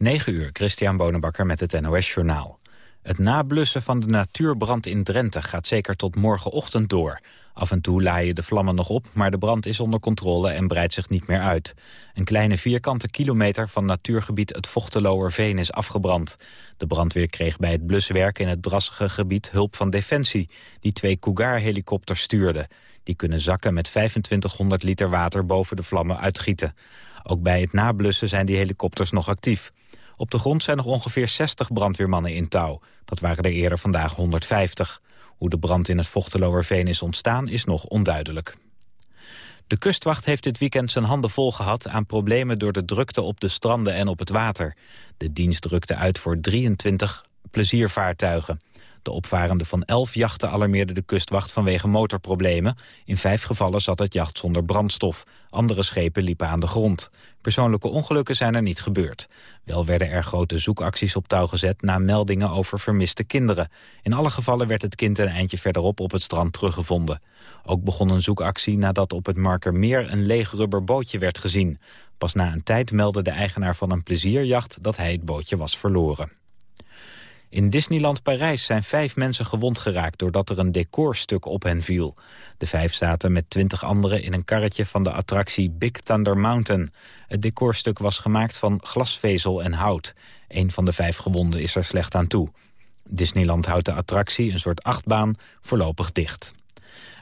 9 uur, Christian Bonenbakker met het NOS Journaal. Het nablussen van de natuurbrand in Drenthe gaat zeker tot morgenochtend door. Af en toe laaien de vlammen nog op, maar de brand is onder controle en breidt zich niet meer uit. Een kleine vierkante kilometer van natuurgebied het Vochteloerveen is afgebrand. De brandweer kreeg bij het bluswerk in het drassige gebied hulp van Defensie, die twee Cougar-helikopters stuurde. Die kunnen zakken met 2500 liter water boven de vlammen uitgieten. Ook bij het nablussen zijn die helikopters nog actief. Op de grond zijn nog ongeveer 60 brandweermannen in touw. Dat waren er eerder vandaag 150. Hoe de brand in het Vochteloerveen is ontstaan is nog onduidelijk. De kustwacht heeft dit weekend zijn handen vol gehad aan problemen door de drukte op de stranden en op het water. De dienst drukte uit voor 23 pleziervaartuigen. De opvarende van elf jachten alarmeerde de kustwacht vanwege motorproblemen. In vijf gevallen zat het jacht zonder brandstof. Andere schepen liepen aan de grond. Persoonlijke ongelukken zijn er niet gebeurd. Wel werden er grote zoekacties op touw gezet na meldingen over vermiste kinderen. In alle gevallen werd het kind een eindje verderop op het strand teruggevonden. Ook begon een zoekactie nadat op het Markermeer een leeg rubber bootje werd gezien. Pas na een tijd meldde de eigenaar van een plezierjacht dat hij het bootje was verloren. In Disneyland Parijs zijn vijf mensen gewond geraakt... doordat er een decorstuk op hen viel. De vijf zaten met twintig anderen in een karretje van de attractie Big Thunder Mountain. Het decorstuk was gemaakt van glasvezel en hout. Een van de vijf gewonden is er slecht aan toe. Disneyland houdt de attractie, een soort achtbaan, voorlopig dicht.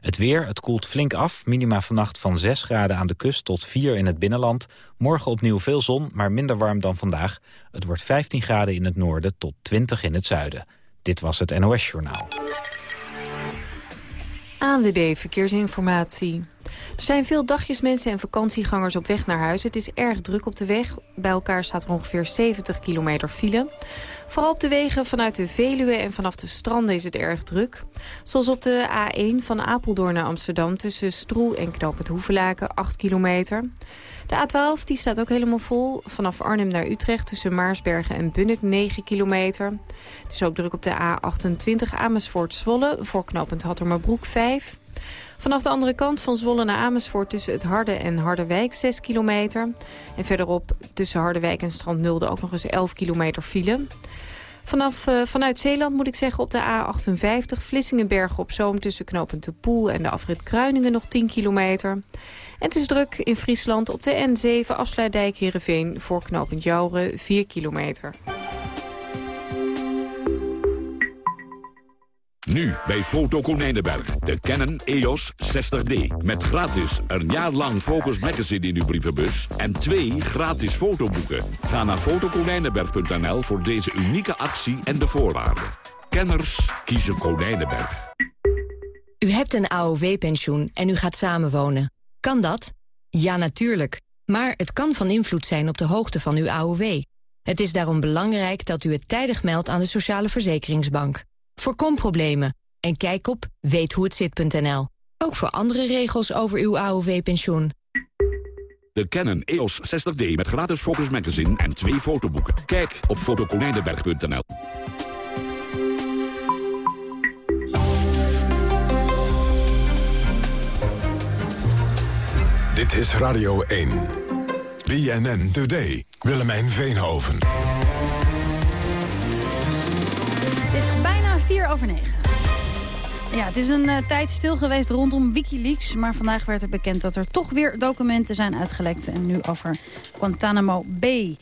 Het weer, het koelt flink af. Minima vannacht van 6 graden aan de kust tot 4 in het binnenland. Morgen opnieuw veel zon, maar minder warm dan vandaag. Het wordt 15 graden in het noorden tot 20 in het zuiden. Dit was het NOS Journaal. ANWB Verkeersinformatie. Er zijn veel dagjesmensen en vakantiegangers op weg naar huis. Het is erg druk op de weg. Bij elkaar staat er ongeveer 70 kilometer file. Vooral op de wegen vanuit de Veluwe en vanaf de stranden is het erg druk. Zoals op de A1 van Apeldoorn naar Amsterdam tussen Stroe en Knoop het Hoevelaken, 8 kilometer. De A12 die staat ook helemaal vol. Vanaf Arnhem naar Utrecht tussen Maarsbergen en Bunnik 9 kilometer. Het is ook druk op de A28 Amersfoort-Zwolle voor knooppunt Hattermerbroek 5. Vanaf de andere kant van Zwolle naar Amersfoort tussen het Harde en Harderwijk 6 kilometer. En verderop tussen Harderwijk en Strand Nulde ook nog eens 11 kilometer file. Vanaf, uh, vanuit Zeeland moet ik zeggen op de A58 Vlissingenberg op Zoom... tussen knooppunt De Poel en de afrit Kruiningen nog 10 kilometer. En het is druk in Friesland op de N7 Afsluitdijk Heerenveen... voor knooppunt Jouren 4 kilometer. Nu bij Foto Konijnenberg. De Canon EOS 60D. Met gratis een jaar lang Focus Magazine in uw brievenbus. En twee gratis fotoboeken. Ga naar fotokonijnenberg.nl voor deze unieke actie en de voorwaarden. Kenners kiezen Konijnenberg. U hebt een AOW-pensioen en u gaat samenwonen. Kan dat? Ja, natuurlijk. Maar het kan van invloed zijn op de hoogte van uw AOW. Het is daarom belangrijk dat u het tijdig meldt aan de Sociale Verzekeringsbank. Voorkom problemen en kijk op weethoehetzit.nl. Ook voor andere regels over uw AOW-pensioen. De Canon EOS 60D met gratis Focus Magazine en twee fotoboeken. Kijk op fotoconijnenberg.nl. Dit is Radio 1. BNN Today. Willemijn Veenhoven. Ja, het is een uh, tijd stil geweest rondom Wikileaks. Maar vandaag werd er bekend dat er toch weer documenten zijn uitgelekt. En nu over Guantanamo Bay.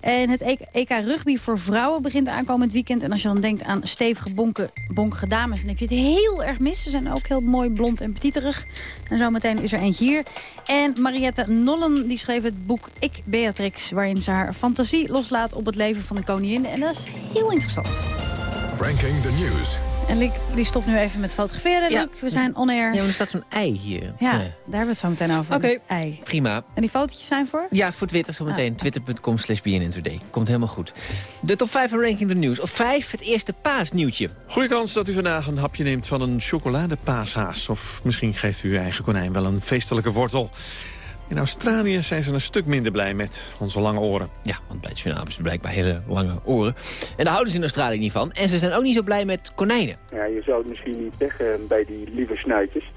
En het EK Rugby voor vrouwen begint aankomend weekend. En als je dan denkt aan stevige bonken, bonkige dames... dan heb je het heel erg mis. Ze zijn ook heel mooi blond en petiterig. En zometeen is er eentje hier. En Mariette Nollen die schreef het boek Ik Beatrix... waarin ze haar fantasie loslaat op het leven van de koningin. En dat is heel interessant. Ranking the News. En Liek, die stopt nu even met fotograferen, Ja. Liek. We zijn on-air. Ja, maar er staat zo'n ei hier. Ja, daar hebben we het zo meteen over. Oké. Ei. Prima. En die fotootjes zijn voor? Ja, voor Twitter zometeen. Twitter.com slash Komt helemaal goed. De top 5 van Ranking the News. Op 5 het eerste paasnieuwtje. Goeie kans dat u vandaag een hapje neemt van een chocoladepaashaas. Of misschien geeft u uw eigen konijn wel een feestelijke wortel. In Australië zijn ze een stuk minder blij met onze lange oren. Ja, want bij het journaal hebben ze blijkbaar hele lange oren. En daar houden ze in Australië niet van. En ze zijn ook niet zo blij met konijnen. Ja, je zou het misschien niet zeggen bij die lieve snuitjes.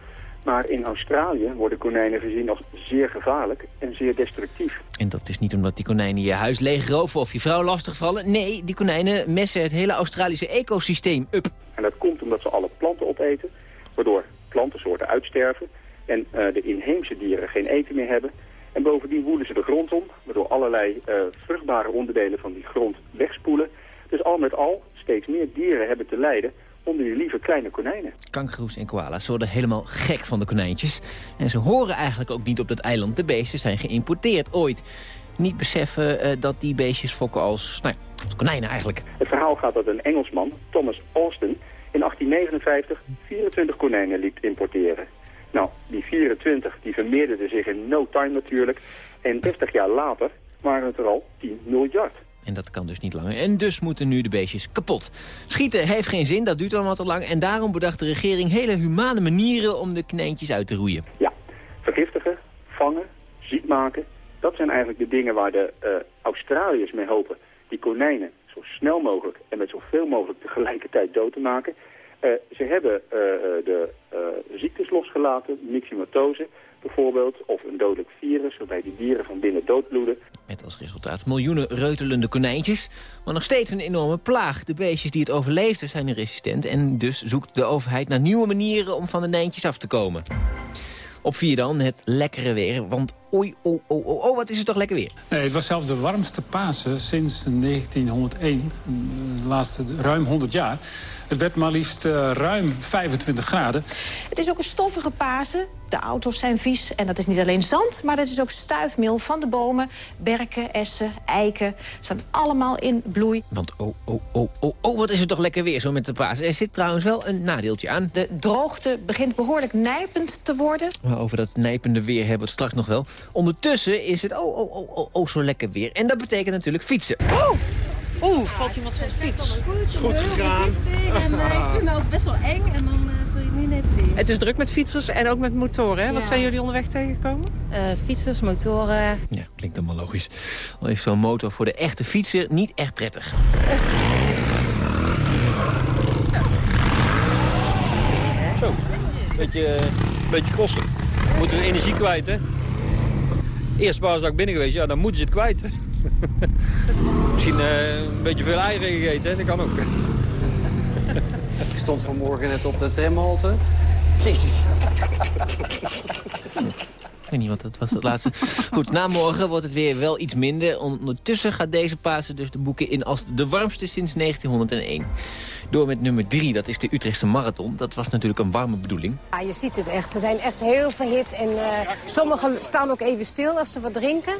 Maar in Australië worden konijnen gezien als zeer gevaarlijk en zeer destructief. En dat is niet omdat die konijnen je huis leegroven of je vrouw lastigvallen. Nee, die konijnen messen het hele Australische ecosysteem up. En dat komt omdat ze alle planten opeten, waardoor plantensoorten uitsterven en uh, de inheemse dieren geen eten meer hebben. En bovendien woelen ze de grond om, waardoor allerlei uh, vruchtbare onderdelen van die grond wegspoelen. Dus al met al steeds meer dieren hebben te lijden onder die lieve kleine konijnen. Kangaroes en koala's worden helemaal gek van de konijntjes. En ze horen eigenlijk ook niet op dat eiland. De beesten zijn geïmporteerd ooit. Niet beseffen uh, dat die beestjes fokken als, nou als konijnen eigenlijk. Het verhaal gaat dat een Engelsman, Thomas Austin, in 1859 24 konijnen liet importeren. Nou, die 24 die vermeerderden zich in no time natuurlijk. En 30 jaar later waren het er al 10 miljard. En dat kan dus niet langer. En dus moeten nu de beestjes kapot. Schieten heeft geen zin, dat duurt allemaal te lang. En daarom bedacht de regering hele humane manieren om de knijntjes uit te roeien. Ja, vergiftigen, vangen, ziek maken. Dat zijn eigenlijk de dingen waar de uh, Australiërs mee hopen. Die konijnen zo snel mogelijk en met zoveel mogelijk tegelijkertijd dood te maken. Uh, ze hebben uh, de ziektes losgelaten, myxomatose bijvoorbeeld, of een dodelijk virus waarbij die dieren van binnen doodbloeden. Met als resultaat miljoenen reutelende konijntjes, maar nog steeds een enorme plaag. De beestjes die het overleefden zijn resistent en dus zoekt de overheid naar nieuwe manieren om van de nijntjes af te komen. Op vier dan het lekkere weer, want oei, oh, oh, oh, oh, wat is het toch lekker weer. Nee, het was zelfs de warmste Pasen sinds 1901, de laatste ruim 100 jaar. Het werd maar liefst uh, ruim 25 graden. Het is ook een stoffige Pasen. De auto's zijn vies en dat is niet alleen zand... maar dat is ook stuifmeel van de bomen. Berken, essen, eiken staan allemaal in bloei. Want oh, oh, oh, oh, oh, wat is het toch lekker weer zo met de Pasen. Er zit trouwens wel een nadeeltje aan. De droogte begint behoorlijk nijpend te worden. Maar over dat nijpende weer hebben we het straks nog wel. Ondertussen is het oh, oh, oh, oh, oh zo lekker weer. En dat betekent natuurlijk fietsen. Oh! Oeh, valt iemand van de fiets? Goed, goed gegaan. En uh, ik vind het ook best wel eng en dan uh, zul je het nu net zien. Het is druk met fietsers en ook met motoren. Hè? Ja. Wat zijn jullie onderweg tegengekomen? Uh, fietsers, motoren. Ja, klinkt allemaal logisch. Al is zo'n motor voor de echte fietser niet echt prettig. Zo, beetje, beetje crossen. We moeten energie kwijt, hè? Eerst was ik binnen geweest, ja, dan moeten ze het kwijt. Misschien uh, een beetje veel eieren gegeten, dat kan ook. Ik stond vanmorgen net op de tramhalte. Jezus. Weet niet, wat dat was het laatste. Goed, na morgen wordt het weer wel iets minder. Ondertussen gaat deze Pasen dus de boeken in als de warmste sinds 1901. Door met nummer drie, dat is de Utrechtse Marathon. Dat was natuurlijk een warme bedoeling. Ja, je ziet het echt. Ze zijn echt heel verhit. En uh, sommigen staan ook even stil als ze wat drinken.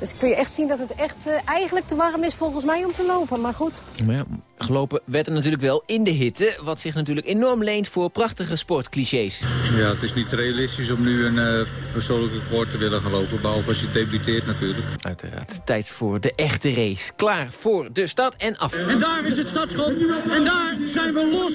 Dus kun je echt zien dat het echt uh, eigenlijk te warm is volgens mij om te lopen. Maar goed. Maar ja, gelopen werd er natuurlijk wel in de hitte. Wat zich natuurlijk enorm leent voor prachtige sportclichés. Ja, het is niet realistisch om nu een uh, persoonlijk record te willen gaan lopen. Behalve als je debuteert natuurlijk. Uiteraard. Tijd voor de echte race. Klaar voor de stad en af. En daar is het startschot. En daar zijn we los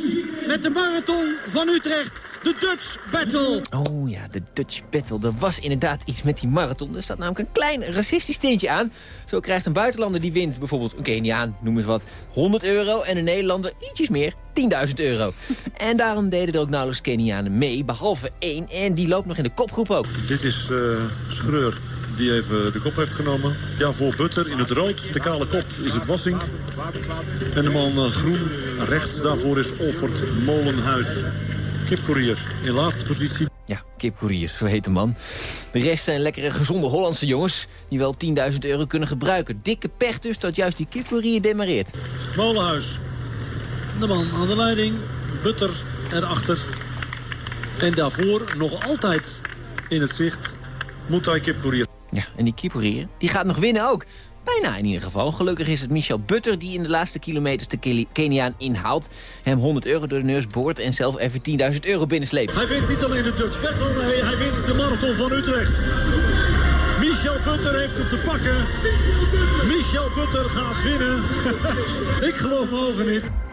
met de marathon van Utrecht. De Dutch Battle. Oh ja, de Dutch Battle. Er was inderdaad iets met die marathon. Er staat namelijk een klein racistisch tintje aan. Zo krijgt een buitenlander die wint, bijvoorbeeld een Keniaan, noem eens wat, 100 euro. En een Nederlander ietsjes meer, 10.000 euro. en daarom deden er ook nauwelijks Kenianen mee, behalve één. En die loopt nog in de kopgroep ook. Dit is uh, Schreur die even de kop heeft genomen. Ja, voor Butter in het rood. De kale kop is het Wassink. En de man uh, groen rechts daarvoor is Olfert Molenhuis. Kipcourier in laatste positie. Ja, kipcourier, zo heet de man. De rest zijn lekkere, gezonde Hollandse jongens... die wel 10.000 euro kunnen gebruiken. Dikke pech dus dat juist die kipcourier demareert. Molenhuis. De man aan de leiding. Butter erachter. En daarvoor nog altijd in het zicht... Mutai Kipcourier. Ja, en die kipcourier die gaat nog winnen ook. Bijna in ieder geval. Gelukkig is het Michel Butter die in de laatste kilometers de Keniaan inhaalt. Hem 100 euro door de neus boort en zelf even 10.000 euro binnensleept. Hij wint niet alleen de Dutch Battle, nee, hij wint de Marathon van Utrecht. Michel Butter heeft het te pakken. Michel Butter gaat winnen. Ik geloof mijn ogen niet.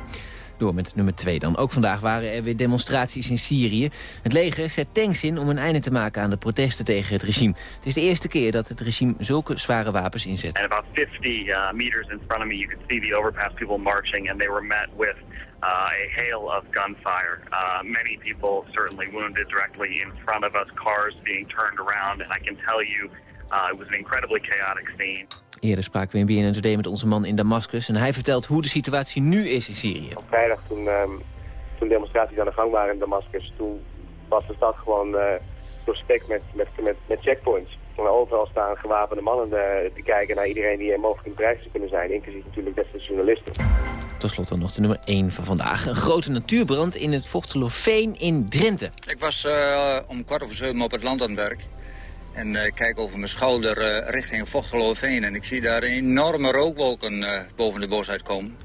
Door met nummer 2 dan. Ook vandaag waren er weer demonstraties in Syrië. Het leger zet tanks in om een einde te maken aan de protesten tegen het regime. Het is de eerste keer dat het regime zulke zware wapens inzet. And about 50 uh, meters in front of me, you could see the overpass people marching, and they were met with uh, a hail of gunfire. Uh, many people certainly wounded directly in front of us, cars being turned around, and I can tell you uh, it was an incredibly chaotic scene. Eerder spraken we in BNN Today met onze man in Damascus... en hij vertelt hoe de situatie nu is in Syrië. Op vrijdag toen, um, toen demonstraties aan de gang waren in Damascus... toen was de stad gewoon uh, doorspekt met, met, met, met checkpoints. En overal staan gewapende mannen uh, te kijken naar iedereen die mogelijk in bedrijf zou kunnen zijn. Inclusief natuurlijk best de journalisten. Tot slot dan nog de nummer 1 van vandaag. Een grote natuurbrand in het Vochteloofveen in Drenthe. Ik was uh, om kwart over zeven op het land aan het werk. En uh, kijk over mijn schouder uh, richting Vochteloofveen. En ik zie daar enorme rookwolken boven de bos uitkomen.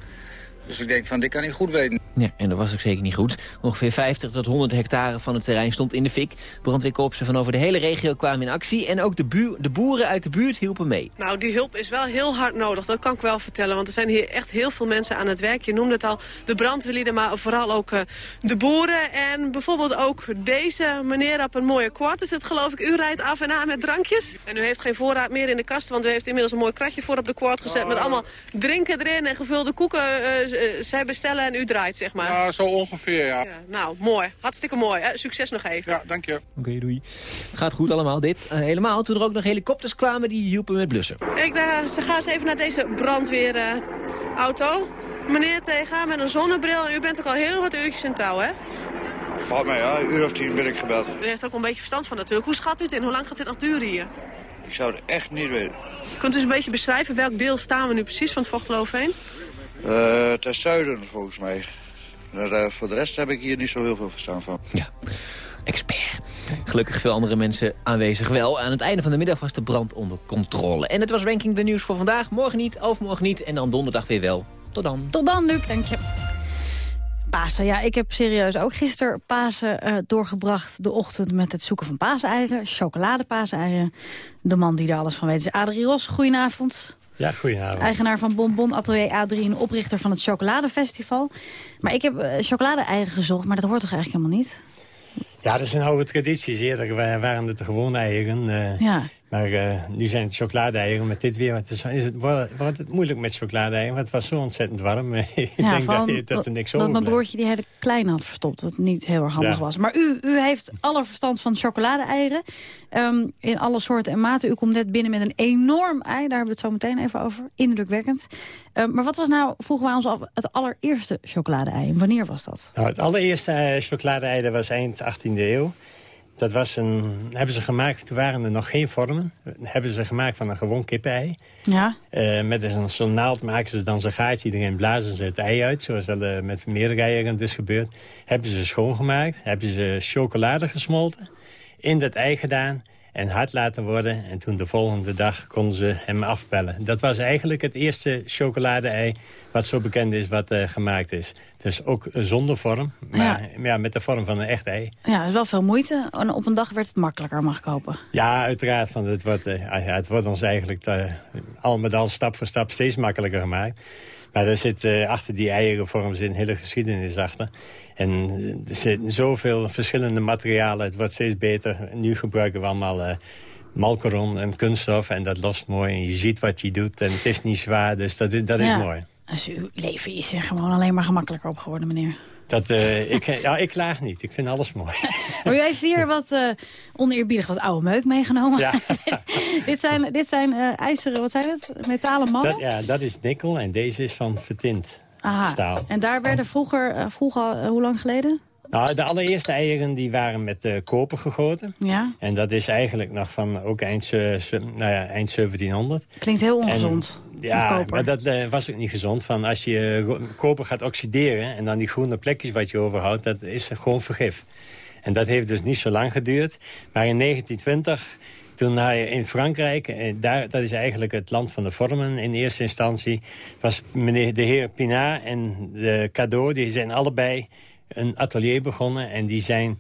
Dus ik denk van, dit kan niet goed weten. Ja, en dat was ook zeker niet goed. Ongeveer 50 tot 100 hectare van het terrein stond in de fik. Brandweerkorpsen van over de hele regio kwamen in actie. En ook de, bu de boeren uit de buurt hielpen mee. Nou, die hulp is wel heel hard nodig. Dat kan ik wel vertellen. Want er zijn hier echt heel veel mensen aan het werk. Je noemde het al, de brandweerlieden, maar vooral ook uh, de boeren. En bijvoorbeeld ook deze meneer op een mooie kwart is het geloof ik. U rijdt af en aan met drankjes. En u heeft geen voorraad meer in de kast. Want u heeft inmiddels een mooi kratje voor op de kwart gezet. Met allemaal drinken erin en gevulde koeken. Uh, zij bestellen en u draait, zeg maar. Ja, zo ongeveer, ja. ja nou, mooi. Hartstikke mooi. Hè? Succes nog even. Ja, dank je. Oké, okay, doei. Het gaat goed allemaal, dit. Uh, helemaal toen er ook nog helikopters kwamen die hielpen met blussen. Ik uh, ze ga eens even naar deze brandweerauto. Uh, Meneer tegenaan met een zonnebril. U bent ook al heel wat uurtjes in touw, hè? Valt mij, ja. Een uur of tien ben ik gebeld. U heeft er ook een beetje verstand van natuurlijk. Hoe schat u het in? Hoe lang gaat dit nog duren hier? Ik zou het echt niet weten. Kunt u eens een beetje beschrijven welk deel staan we nu precies van het Vochteloof heen? Uh, ten zuiden volgens mij. Maar, uh, voor de rest heb ik hier niet zo heel veel verstaan van. Ja, expert. Gelukkig veel andere mensen aanwezig wel. Aan het einde van de middag was de brand onder controle. En het was Ranking de Nieuws voor vandaag. Morgen niet, overmorgen niet en dan donderdag weer wel. Tot dan. Tot dan, Luc. Dank je. Pasen, ja, ik heb serieus ook gisteren Pasen uh, doorgebracht. De ochtend met het zoeken van paaseieren, chocoladepaaseieren. De man die er alles van weet is Adrie Ros. Goedenavond. Ja, goedenavond. Eigenaar van Bonbon Atelier A3 en oprichter van het Chocoladefestival. Maar ik heb uh, chocolade-eieren gezocht, maar dat hoort toch eigenlijk helemaal niet? Ja, dat is een oude traditie. Eerder waren het de gewone eieren. Uh, ja. Maar uh, nu zijn het chocolade-eieren. Met dit weer is het, wordt het moeilijk met chocolade-eieren. Want het was zo ontzettend warm. ik ja, denk dat, dat er niks over Dat mijn broertje die hele kleine had verstopt. Wat niet heel erg handig ja. was. Maar u, u heeft alle verstand van chocolade-eieren. Um, in alle soorten en maten. U komt net binnen met een enorm ei. Daar hebben we het zo meteen even over. Indrukwekkend. Um, maar wat was nou, vroegen wij ons af, het allereerste chocolade-ei? Wanneer was dat? Nou, het allereerste uh, chocolade-ei was eind 18e eeuw. Dat was een, hebben ze gemaakt, toen waren er nog geen vormen. Hebben ze gemaakt van een gewoon kippenei. Ja. Uh, met zo'n zo naald maken ze dan zo'n gaatje erin, blazen ze het ei uit. Zoals wel uh, met meerdere eieren dus gebeurt. Hebben ze schoongemaakt, hebben ze chocolade gesmolten. In dat ei gedaan en hard laten worden. En toen de volgende dag konden ze hem afbellen. Dat was eigenlijk het eerste chocolade-ei wat zo bekend is wat uh, gemaakt is. Dus ook zonder vorm, maar ja. ja. met de vorm van een echt ei. Ja, dat is wel veel moeite. En op een dag werd het makkelijker, mag ik hopen. Ja, uiteraard. Van het, wordt, uh, ja, het wordt ons eigenlijk te, al met al stap voor stap steeds makkelijker gemaakt. Maar er zit uh, achter die eierenvorm zit een hele geschiedenis achter. En er zitten zoveel verschillende materialen. Het wordt steeds beter. Nu gebruiken we allemaal uh, malcaron en kunststof. En dat lost mooi. En je ziet wat je doet. En het is niet zwaar. Dus dat, is, dat ja. is mooi. Dus uw leven is er gewoon alleen maar gemakkelijker op geworden, meneer. Dat, uh, ik, ja, ik klaag niet. Ik vind alles mooi. Maar u heeft hier wat uh, oneerbiedig wat oude meuk meegenomen. Ja. dit zijn, dit zijn uh, ijzeren, wat zijn het? Metalen mannen? Dat, ja, dat is nikkel en deze is van vertint Aha. staal. En daar werden vroeger, vroeger hoe lang geleden? Nou, de allereerste eieren die waren met uh, koper gegoten. Ja. En dat is eigenlijk nog van ook eind, uh, nou ja, eind 1700. Klinkt heel ongezond. En, ja, maar dat uh, was ook niet gezond. Van als je koper gaat oxideren en dan die groene plekjes wat je overhoudt, dat is gewoon vergif. En dat heeft dus niet zo lang geduurd. Maar in 1920 toen hij in Frankrijk, daar, dat is eigenlijk het land van de vormen in eerste instantie... was meneer de heer Pinat en de Cadeau, die zijn allebei een atelier begonnen. En die zijn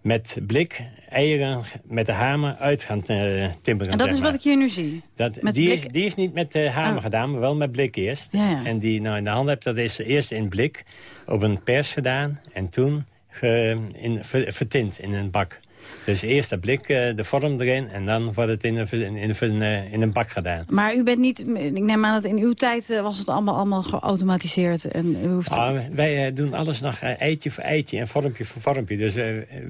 met blik, eieren met de hamer uit gaan eh, timmeren. En dat is wat ik hier nu zie. Dat, Met die, blik- is, die is niet met de hamer Oh. gedaan, maar wel met blik eerst. Ja, ja. En die nou in de hand hebt, dat is eerst in blik op een pers gedaan... en toen ge- in, ver- vertint in een bak. Dus eerst dat blik, eh, de vorm erin... en dan wordt het in een, in, een, in een bak gedaan. Maar u bent niet... Ik neem aan dat in uw tijd eh, was het allemaal, allemaal geautomatiseerd. En u hoeft... Ah, wij eh, doen alles nog eitje voor eitje en vormpje voor vormpje. Dus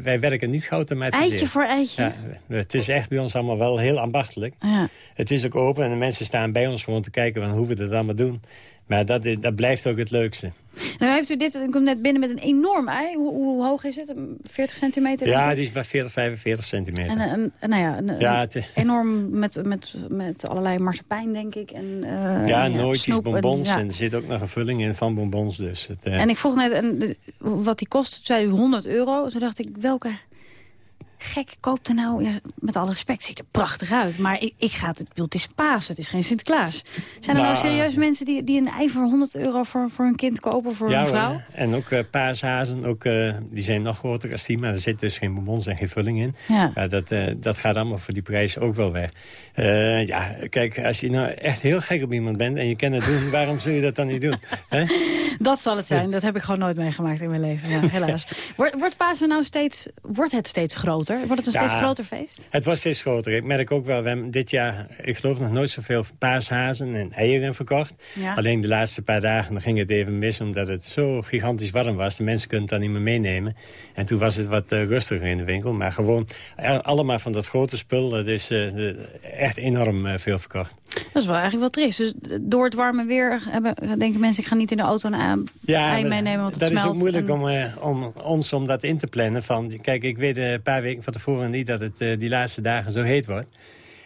wij werken niet geautomatiseerd. Eitje voor eitje? Ja, het is echt bij ons allemaal wel heel ambachtelijk. Ja. Het is ook open en de mensen staan bij ons gewoon te kijken... van hoe we het allemaal doen. Maar dat, is, dat blijft ook het leukste. Nou heeft u dit, ik kom net binnen met een enorm ei. Hoe, hoe hoog is het? Een 40 centimeter? Ja, die is wel 40, 45 centimeter. En een, een- nou ja, een, Ja, het- enorm met, met, met allerlei marsepein, denk ik. En, eh, ja, nooitjes, snoep en- bonbons. En, ja. er zit ook nog een vulling in van bonbons. Dus het, eh, En ik vroeg net en, de- wat die kost. Toen zei u 100 euro. Toen dacht ik, welke gek koopt er nou... Ja, met alle respect, ziet er prachtig uit. Maar ik, ik ga het... ik bedoel, Het is Pasen, het is geen Sinterklaas. Zijn er nou, Nou, serieus mensen die, die een ei voor 100 euro voor, voor hun kind kopen? Voor ja, een vrouw? hoor. En ook eh, paashazen, ook, eh, die zijn nog groter als die, maar er zit dus geen bonbons en geen vulling in. Ja. dat, eh, dat gaat allemaal voor die prijs ook wel weg. Eh, ja, kijk, als je nou echt heel gek op iemand bent en je kan het doen, waarom zul je dat dan niet doen? Dat zal het zijn. Dat heb ik gewoon nooit meegemaakt in mijn leven. Ja, helaas. Wordt, wordt Pasen nou steeds... Wordt het steeds groter? Wordt het een steeds groter feest? Het wordt steeds groter. Ik merk ook wel, we hebben dit jaar, ik geloof nog nooit zoveel paashazen en eieren verkocht. Ja. Alleen de laatste paar dagen dan ging het even mis, omdat het zo gigantisch warm was. De mensen kunnen het dan niet meer meenemen. En toen was het wat eh, rustiger in de winkel. Maar gewoon eh, allemaal van dat grote spul, dat is eh, echt enorm veel verkocht. Dat is wel eigenlijk wel triest. Dus door het warme weer hebben, denken mensen... ik ga niet in de auto een ei maar meenemen, want het dat is smelt. ook moeilijk en- om, eh, om ons om dat in te plannen. Van, kijk, ik weet een paar weken van tevoren niet dat het eh, die laatste dagen zo heet wordt.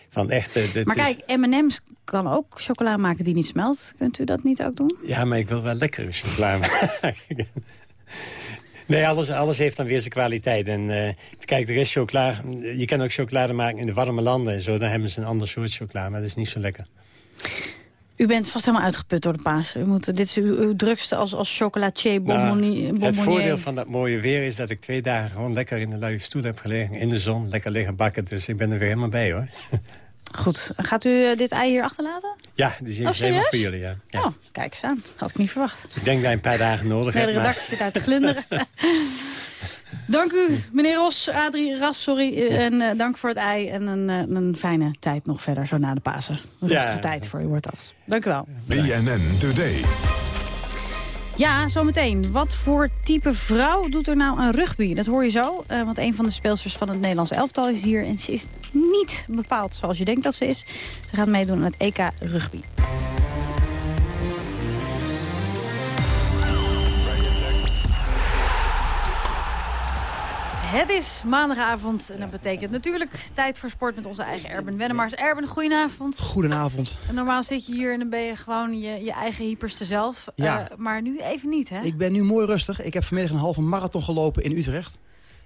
Van echt, eh, Maar is- kijk, M&M's kan ook chocola maken die niet smelt. Kunt u dat niet ook doen? Ja, maar ik wil wel lekkere chocola maken. Nee, alles, alles heeft dan weer zijn kwaliteit. En eh, kijk, er is chocola. Je kan ook chocolade maken in de warme landen en zo. Dan hebben ze een ander soort chocola, maar dat is niet zo lekker. U bent vast helemaal uitgeput door de paas. U moet, dit is uw, uw drukste als, als chocolatier, bonbonnier. Nou, het bonbonnier. voordeel van dat mooie weer is dat ik twee dagen gewoon lekker in de luie stoel heb gelegen. In de zon, lekker liggen bakken. Dus ik ben er weer helemaal bij hoor. Goed, gaat u eh, dit ei hier achterlaten? Ja, die is Oh, helemaal voor jullie. Ja. Ja. Oh, kijk eens aan. Had ik niet verwacht. Ik denk dat je een paar dagen nodig De hebt. maar- redactie zit uit te glunderen. dank u, meneer Ros, Adrie Ras, sorry. eh, En eh, dank voor het ei en een, een fijne tijd nog verder, zo na de Pasen. Een Ja. rustige tijd voor u wordt dat. Dank u wel. BNN Today. Ja, zometeen. Wat voor type vrouw doet er nou aan rugby? Dat hoor je zo. eh, want een van de speelsters van het Nederlands elftal is hier. En ze is niet bepaald zoals je denkt dat ze is. Ze gaat meedoen aan het EK rugby. Het is maandagavond en dat betekent natuurlijk tijd voor sport met onze eigen Erben Wennemars. Erben, goedenavond. Goedenavond. En normaal zit je hier en dan ben je gewoon je, je eigen hyperste zelf. Ja. Eh, maar nu even niet, hè? Ik ben nu mooi rustig. Ik heb vanmiddag een halve marathon gelopen in Utrecht.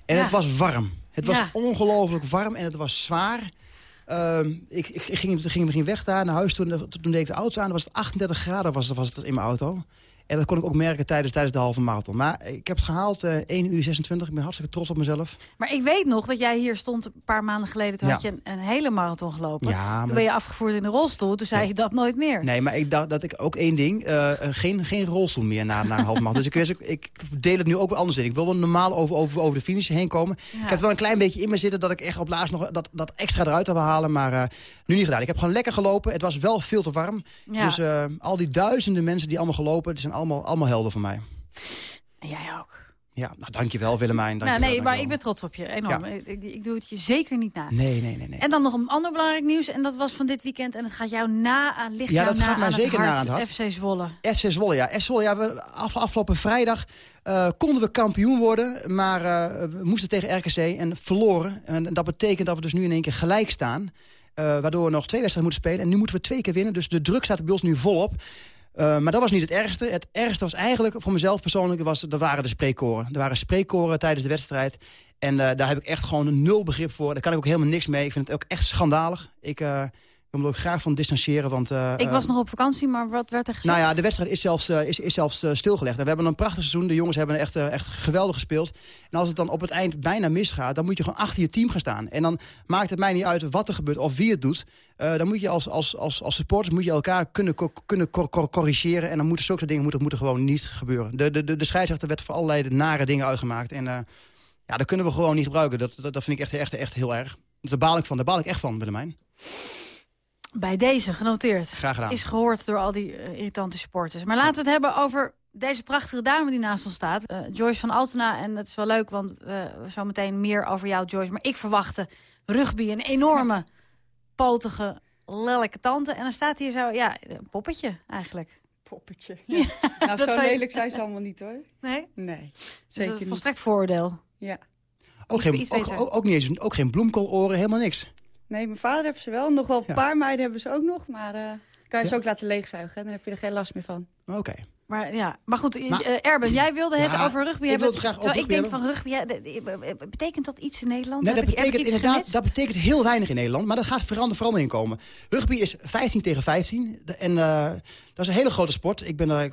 En Ja. het was warm. Het was Ja. ongelooflijk warm en het was zwaar. Ehm, ik, ik, ik ging, ging, ging weg daar naar huis. Toen, toen deed ik de auto aan. Dan was het 38 graden was, was het in mijn auto. En dat kon ik ook merken tijdens, tijdens de halve marathon. Maar ik heb het gehaald, eh 1 uur 26. Ik ben hartstikke trots op mezelf. Maar ik weet nog dat jij hier stond een paar maanden geleden. Toen Ja. had je een, een hele marathon gelopen. Ja, maar toen ben je afgevoerd in de rolstoel. Toen zei je dat nooit meer. Nee, maar ik dacht dat ik ook één ding, eh, eh, geen, geen rolstoel meer na, na een half maand. Dus ik, wist, ook- ik deel het nu ook wel anders in. Ik wil wel normaal over, over, over de finish heen komen. Ja. Ik heb wel een klein beetje in me zitten dat ik echt op laatst nog dat, dat extra eruit wil halen. Maar nu niet gedaan. Ik heb gewoon lekker gelopen. Het was wel veel te warm. Dus al die duizenden mensen die allemaal gelopen, zijn allemaal, allemaal helden voor mij. En jij ook. Ja, nou dankjewel Willemijn. Nou, Dankjewel, nee, maar ik ben trots op je. Enorm. Ja. Ik, ik doe het je zeker niet na. Nee, nee, nee. nee. En dan nog een ander belangrijk nieuws. En dat was van dit weekend. En het gaat jou na aan, ligt Ja, jou dat na gaat mij zeker na aan het hart. FC Zwolle. FC Zwolle, ja. FC Zwolle, ja we, af, afgelopen vrijdag eh, konden we kampioen worden. Maar eh, we moesten tegen RKC en verloren. En dat betekent dat we dus nu in één keer gelijk staan. eh, waardoor we nog twee wedstrijden moeten spelen. En nu moeten we twee keer winnen. Dus de druk staat bij ons nu volop. Eh, maar dat was niet het ergste. Het ergste was eigenlijk, voor mezelf persoonlijk, was, dat waren de spreekkoren. Er waren spreekkoren tijdens de wedstrijd. En eh, daar heb ik echt gewoon nul begrip voor. Daar kan ik ook helemaal niks mee. Ik vind het ook echt schandalig. Ik, eh, wil me ook graag van distancieren. Want, Ik was nog op vakantie, maar wat werd er gezegd? Nou ja, de wedstrijd is zelfs, is, is zelfs stilgelegd. En we hebben een prachtig seizoen. De jongens hebben echt, echt geweldig gespeeld. En als het dan op het eind bijna misgaat... dan moet je gewoon achter je team gaan staan. En dan maakt het mij niet uit wat er gebeurt of wie het doet. Eh, dan moet je als, als, als, als supporters moet je elkaar kunnen, co- kunnen cor- cor- corrigeren. En dan moeten zulke dingen moeten, moeten gewoon niet gebeuren. De, de, de, de scheidsrechter werd voor allerlei nare dingen uitgemaakt. En eh, ja, dat kunnen we gewoon niet gebruiken. Dat, dat, dat vind ik echt, echt, echt heel erg. Dus daar baal ik van. Daar baal ik echt van, Willemijn. Bij deze, genoteerd. Graag gedaan. Is gehoord door al die eh, irritante supporters. Maar laten we het hebben over deze prachtige dame die naast ons staat. Joyce van Altena. En dat is wel leuk, want uh, zometeen meer over jou, Joyce. Maar ik verwachtte rugby een enorme, potige, lelijke tante. En dan staat hier zo, ja, een poppetje eigenlijk. Poppetje. Ja. nou, zo lelijk zijn ze allemaal niet hoor. Nee? Nee, Dus zeker dat is niet. volstrekt vooroordeel. Ja. Ook, geen, ook niet eens, ook geen bloemkooloren, helemaal niks. Nee, mijn vader heeft ze wel. Nog wel een paar meiden hebben ze ook nog. Maar eh, kan je ze ook laten leegzuigen. Dan heb je er geen last meer van. Oké. Maar, ja. maar goed, Maar- eh, Erben, jij wilde het Ja, over rugby ik hebben. het graag terwijl ik denk van rugby, ja, de- de- betekent dat iets in Nederland? Nee, dat ik- ik betekent inderdaad gemist? dat betekent heel weinig in Nederland. Maar dat gaat veranderen, vooral in komen. Rugby is 15 tegen 15. De- En eh, dat is een hele grote sport. Ik ben er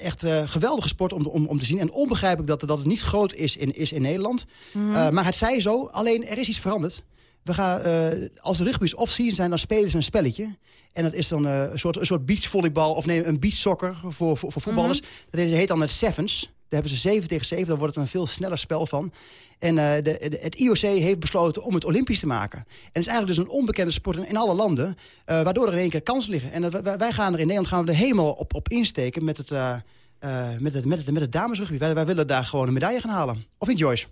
echt eh geweldige sport om, om, om te zien. En onbegrijpelijk dat, dat het niet groot is in, is in Nederland. Mhm. Eh, maar het zij zo. Alleen er is iets veranderd. We gaan, eh, als de rugby's off-season zijn, dan spelen ze een spelletje. En dat is dan eh, een soort, een soort beachvolleybal of nee, een beachsoccer voor, voor, voor voetballers. Dat heet, dan het sevens. Daar hebben ze 7 tegen 7, daar wordt het een veel sneller spel van. En eh, de, de- het IOC heeft besloten om het olympisch te maken. En het is eigenlijk dus een onbekende sport in, in alle landen, waardoor er in één keer kansen liggen. En dat, wij, gaan er in Nederland gaan we er helemaal op, op insteken met het, met het, met het, met het damesrugby. Wij, wij willen daar gewoon een medaille gaan halen. Of niet, Joyce?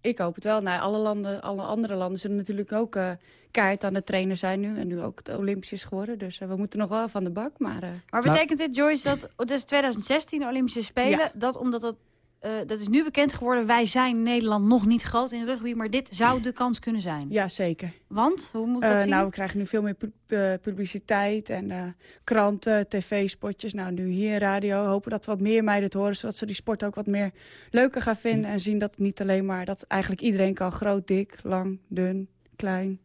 Ik hoop het wel. Nou, alle, landen, alle andere landen zullen natuurlijk ook eh keihard aan het trainen zijn nu. En nu ook het Olympisch is geworden. Dus eh, we moeten nog wel van de bak. Maar, eh, Maar betekent dit, Joyce, dat dus 2016 de Olympische Spelen... Ja. dat omdat dat, eh, dat is nu bekend geworden... wij zijn Nederland nog niet groot in rugby... maar dit zou de kans kunnen zijn. Ja, zeker. Want? Hoe moet ik dat Eh, zien? nou, we krijgen nu veel meer pu- eh, publiciteit en eh, kranten, tv-spotjes. Nou, nu hier radio. Hopen dat wat meer meiden het horen, zodat ze die sport ook wat meer leuker gaan vinden. En zien dat het niet alleen maar, dat eigenlijk iedereen kan. Groot, dik, lang, dun, klein.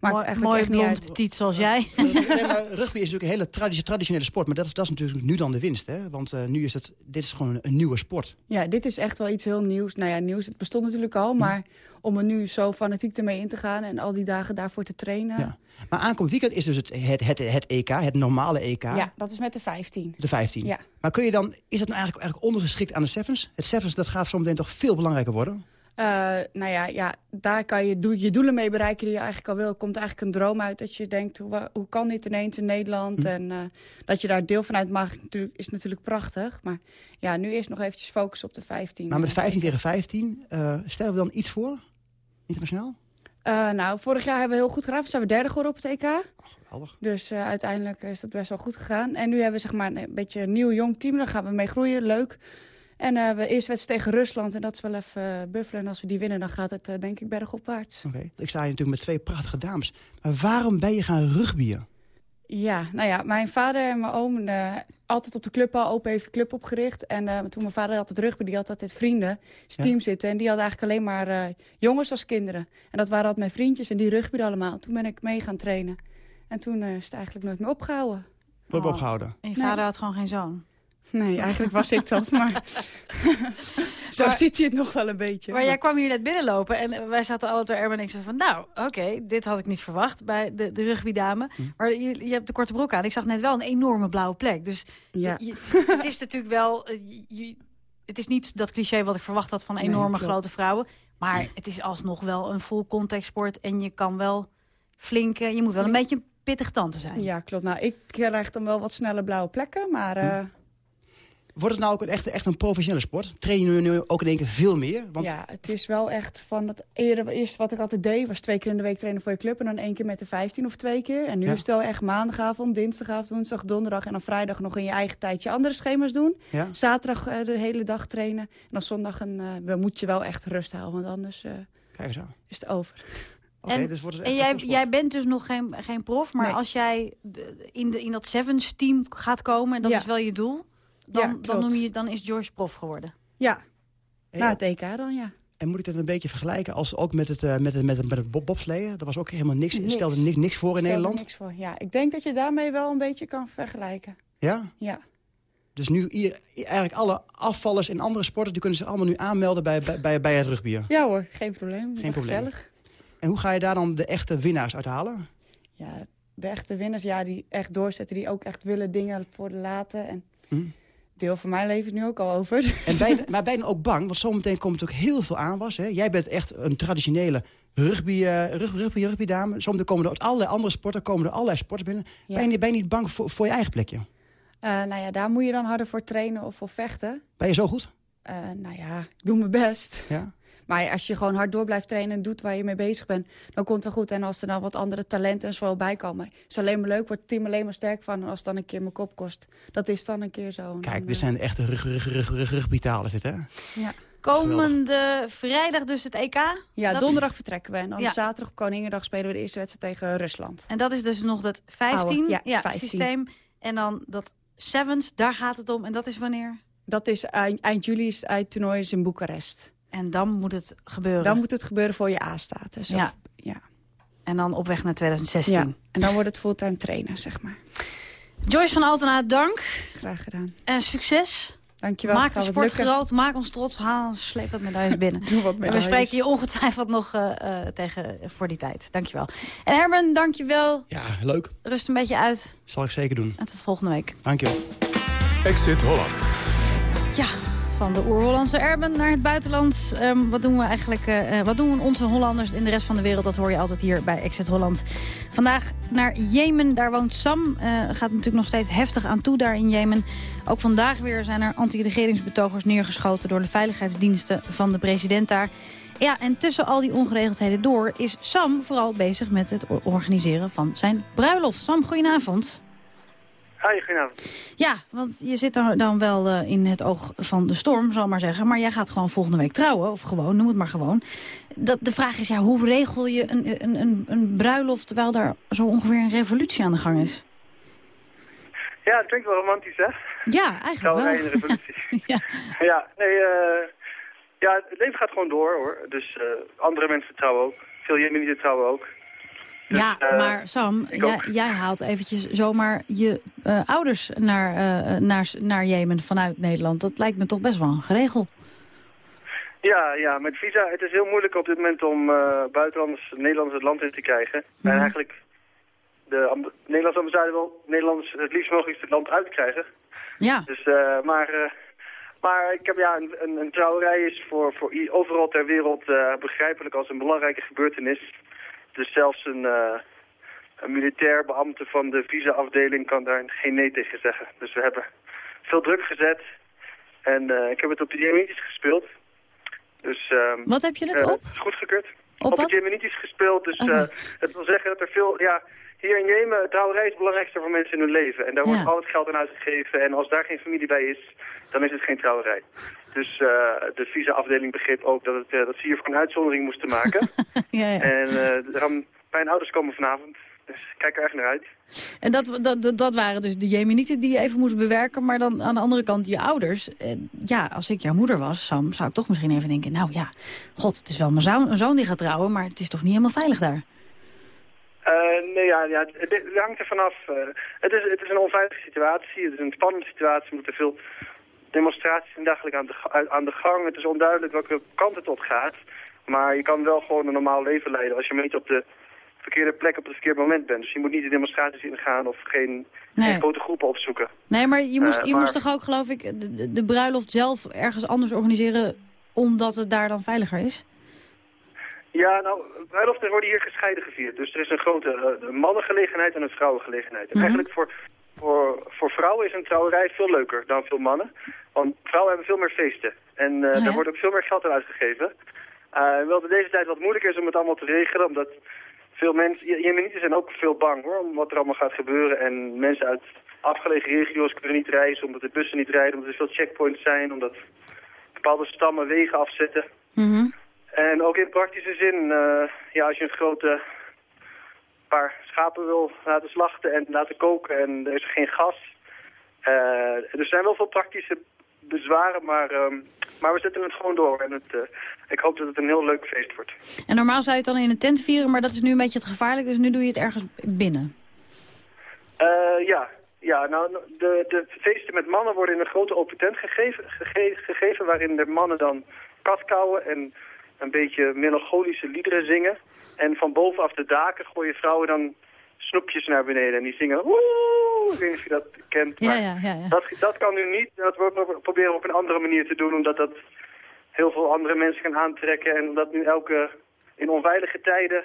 Maakt Mooi- eigenlijk mooi echt niet blond uit. tiet zoals jij. Nee, maar rugby is natuurlijk een hele tradi- traditionele sport. Maar dat is, dat is natuurlijk nu dan de winst. Hè? Want eh, nu is het, dit is gewoon een, een nieuwe sport. Ja, dit is echt wel iets heel nieuws. Nou ja, nieuws, het bestond natuurlijk al. Maar om er nu zo fanatiek ermee in te gaan en al die dagen daarvoor te trainen. Ja. Maar aankomend weekend is dus het, het, het, het EK, het normale EK. Ja, dat is met de 15. De 15. Ja. Maar kun je dan, is dat nou eigenlijk, eigenlijk ondergeschikt aan de Sevens? Het Sevens dat gaat zometeen toch veel belangrijker worden? Eh, nou ja, ja, daar kan je je doelen mee bereiken die je eigenlijk al wil. Komt eigenlijk een droom uit dat je denkt, hoe, hoe kan dit ineens in Nederland? En eh, dat je daar deel van uit mag, natuurlijk- is natuurlijk prachtig. Maar ja, nu eerst nog eventjes focussen op de 15. Maar met 15 tegen 15, eh, stellen we dan iets voor? Internationaal? Nou, vorig jaar hebben we heel goed gedaan. We zijn we derde geworden op het EK. geweldig. Dus uiteindelijk is dat best wel goed gegaan. En nu hebben we zeg maar een beetje een nieuw jong team. Daar gaan we mee groeien, leuk. En eh we eerst wedstrijd tegen Rusland en dat is wel even eh, buffelen. En als we die winnen, dan gaat het eh, denk ik bergopwaarts. Oké. Ik sta hier natuurlijk met twee prachtige dames. Maar waarom ben je gaan rugbyen? Ja, nou ja, mijn vader en mijn oom altijd op de club al. Open heeft de club opgericht. En eh, toen mijn vader altijd rugby, die had altijd vrienden, zijn Ja. team zitten. En die hadden eigenlijk alleen maar eh, jongens als kinderen. En dat waren altijd mijn vriendjes en die rugbyden allemaal. Toen ben ik mee gaan trainen. En toen is het eigenlijk nooit meer opgehouden. Heb opgehouden? En je Nee. vader had gewoon geen zoon. Nee, eigenlijk was ik dat, maar zo Maar- ziet hij het nog wel een beetje. Maar jij kwam hier net binnenlopen en wij zaten alle twee Erben en ik zo van... nou, oké, dit had ik niet verwacht bij de, de rugbydame. Hm. Maar je, je hebt de korte broek aan. Ik zag net wel een enorme blauwe plek. Dus Ja. je- het is natuurlijk wel... eh, je- het is niet dat cliché wat ik verwacht had van enorme grote vrouwen. Maar het is alsnog wel een full contact sport. En je kan wel flink... Je moet wel een beetje een pittig tante zijn. Ja, klopt. Nou, ik krijg dan wel wat snelle blauwe plekken, maar... eh, Wordt het nou ook een, echt, echt een professionele sport? Trainen we nu ook in één keer veel meer? Want Ja, het is wel echt van het eerder, eerst wat ik altijd deed, was twee keer in de week trainen voor je club en dan één keer met de 15 of twee keer. En nu Ja. is het wel echt maandagavond, dinsdagavond, woensdag, donderdag en dan vrijdag nog in je eigen tijd je andere schema's doen. Ja. Zaterdag eh, de hele dag trainen en dan zondag een, eh, we moet je wel echt rust houden, want anders eh, Kijk eens aan. is het over. Oké, en dus wordt het en jij, jij bent dus nog geen, geen prof, maar Nee. als jij de- in, de, in dat Sevens team gaat komen, en dat Ja. is wel je doel, dan, Ja, dan, noem je, dan is George prof geworden. Ja, na het EK dan, ja. En moet ik dat een beetje vergelijken als ook met het, uh, met het, met het, met het bob bobsleeën? Dat was ook helemaal niks. Niks. Stelde niks, niks voor in Stelde Nederland. niks voor. Ja, ik denk dat je daarmee wel een beetje kan vergelijken. Ja? Ja. Dus nu i- eigenlijk alle afvallers in andere sporten... die kunnen zich allemaal nu aanmelden bij, bij, bij, bij het rugbier. Ja hoor, geen probleem. Geen probleem. Gezellig. En hoe ga je daar dan de echte winnaars uithalen? Ja, de echte winnaars, ja, die echt doorzetten, die ook echt willen dingen voor de laten. En Hm. Deel van mijn leven nu ook al over. En ben je, maar ben je ook bang? Want zometeen komt natuurlijk heel veel aanwas. Hè? Jij bent echt een traditionele rugby, eh rugby, rugby, rugby-dame. Zometeen komen er uit allerlei andere sporten, komen er allerlei sporten binnen. Ja. Ben, je, ben je niet bang voor, voor je eigen plekje? Eh, nou ja, daar moet je dan harder voor trainen of voor vechten. Ben je zo goed? Eh, nou ja, ik doe mijn best. Ja. Maar als je gewoon hard door blijft trainen en doet waar je mee bezig bent, dan komt het wel goed. En als er dan wat andere talenten en zo bij komen, is het alleen maar leuk, wordt het team alleen maar sterk van. En als het dan een keer mijn kop kost, dat is dan een keer zo. Kijk, dan, dit zijn de echte rug, rug, rug, rug, rugbytalen dit, hè? eh, ja. Komende vrijdag dus het EK. Ja, Dat- donderdag vertrekken we. En dan Ja. zaterdag op Koningendag spelen we de eerste wedstrijd tegen Rusland. En dat is dus nog dat 15 Oude, ja, ja, 15. systeem. En dan dat Sevens, daar gaat het om. En dat is wanneer? Dat is eind, eind juli is het toernooi is in Boekarest. En dan moet het gebeuren. Dan moet het gebeuren voor je A-status. Ja. En dan op weg naar 2016. ja. En dan wordt het fulltime trainen, zeg maar. Joyce van Altena, dank. Graag gedaan. En succes. Dankjewel. Maak de sport groot, maak ons trots, haal, sleep het medailles binnen. Doe wat en we medailles. spreken je ongetwijfeld nog eh, eh, tegen voor die tijd. Dankjewel. En Herman, dankjewel. Ja, leuk. Rust een beetje uit. Zal ik zeker doen. En tot volgende week. Dankjewel. Exit Holland. Ja, van de oer-Hollandse Erben naar het buitenland. Ehm, wat doen we eigenlijk? eh, eh, wat doen onze Hollanders in de rest van de wereld? Dat hoor je altijd hier bij Exit Holland. Vandaag naar Jemen. Daar woont Sam. Eh, gaat natuurlijk nog steeds heftig aan toe daar in Jemen. Ook vandaag weer zijn er anti-regeringsbetogers neergeschoten... door de veiligheidsdiensten van de president daar. Ja, en tussen al die ongeregeldheden door is Sam vooral bezig met het organiseren van zijn bruiloft. Sam, goedenavond. Hi, goedenavond. Ja, want je zit dan, wel eh, in het oog van de storm, zal ik maar zeggen. Maar jij gaat gewoon volgende week trouwen, of gewoon, noem het maar gewoon. Dat, de vraag is, ja, hoe regel je een, een, een, een bruiloft... terwijl daar zo ongeveer een revolutie aan de gang is? Ja, het klinkt wel romantisch, hè? Ja, eigenlijk wel. en revolutie. ja. ja, nee, eh, ja, het leven gaat gewoon door, hoor. Dus eh, andere mensen trouwen ook. Veel Jemenieten trouwen ook. Ja, eh, maar Sam, jij, ook. jij haalt eventjes zomaar je eh, ouders naar, eh, naar, naar Jemen vanuit Nederland. Dat lijkt me toch best wel een geregel. Ja, ja, met visa, het is heel moeilijk op dit moment om buitenlanders, Nederlanders het land in te krijgen. Mhm. En eigenlijk de amb- Nederlandse ambassade wil Nederlanders het liefst mogelijk het land uitkrijgen. Ja. Dus, maar, maar ik heb ja, een, een, een trouwerij is voor, voor overal ter wereld begrijpelijk als een belangrijke gebeurtenis. Dus zelfs een, eh, een militair beambte van de visa-afdeling kan daar geen nee tegen zeggen. Dus we hebben veel druk gezet. En eh, ik heb het op de Jemenitis gespeeld. Dus, ehm, Wat heb je het eh, op? Het is goedgekeurd. Op Op, wat? het Jemenitis gespeeld. Dus Oké. eh, het wil zeggen dat er veel... Ja, hier in Jemen, trouwerij is het belangrijkste voor mensen in hun leven. En daar wordt Ja. al het geld aan uitgegeven. En als daar geen familie bij is, dan is het geen trouwerij. Dus eh, de visa-afdeling begreep ook dat, het, eh, dat ze hiervoor een uitzondering moesten maken. ja, ja. En eh, daarom, mijn ouders komen vanavond. Dus ik kijk er erg naar uit. En dat, dat, dat, dat waren dus de Jemenieten die je even moest bewerken. Maar dan aan de andere kant je ouders. Eh, ja, als ik jouw moeder was, Sam, zou ik toch misschien even denken... nou ja, god, het is wel mijn zoon, een zoon die gaat trouwen... maar het is toch niet helemaal veilig daar? Eh, nee, ja, ja het, het hangt er vanaf. eh, het, is, het is een onveilige situatie, het is een spannende situatie. Er moeten veel demonstraties en dergelijke aan de, aan de gang. Het is onduidelijk welke kant het op gaat. Maar je kan wel gewoon een normaal leven leiden als je maar niet op de verkeerde plek op het verkeerde moment bent. Dus je moet niet de demonstraties ingaan of geen, Nee. geen grote groepen opzoeken. Nee, maar je moest, Eh, je maar- moest toch ook, geloof ik, de bruiloft zelf ergens anders organiseren... omdat het daar dan veiliger is? Ja, nou, bruiloften worden hier gescheiden gevierd. Dus er is een grote eh, mannengelegenheid en een vrouwengelegenheid. En Mhm. eigenlijk voor, voor, voor vrouwen is een trouwerij veel leuker dan veel mannen. Want vrouwen hebben veel meer feesten. En eh, Oh ja? daar wordt ook veel meer geld aan uitgegeven. Uh, wel dat deze tijd wat moeilijker is om het allemaal te regelen, omdat veel mensen, Je- Jemenieten zijn ook veel bang hoor, om wat er allemaal gaat gebeuren. En mensen uit afgelegen regio's kunnen niet reizen, omdat de bussen niet rijden, omdat er veel checkpoints zijn, omdat bepaalde stammen wegen afzetten. Mhm. En ook in praktische zin, eh, ja, als je een grote paar schapen wil laten slachten en laten koken en er is geen gas. Eh, er zijn wel veel praktische bezwaren, maar ehm, Maar we zetten het gewoon door. En het, eh, ik hoop dat het een heel leuk feest wordt. En normaal zou je het dan in een tent vieren, maar dat is nu een beetje het gevaarlijk. Dus nu doe je het ergens binnen. Ja, ja nou, de, de feesten met mannen worden in een grote open tent gegeven, gege- gegeven... waarin de mannen dan katkouwen en een beetje melancholische liederen zingen. En van bovenaf de daken gooien vrouwen dan snoepjes naar beneden. En die zingen woe, ik weet niet of je dat kent. Ja, maar ja, ja. ja. Dat, dat kan nu niet. Dat we pro- proberen op een andere manier te doen, omdat dat heel veel andere mensen kan aantrekken. En omdat nu elke, in onveilige tijden,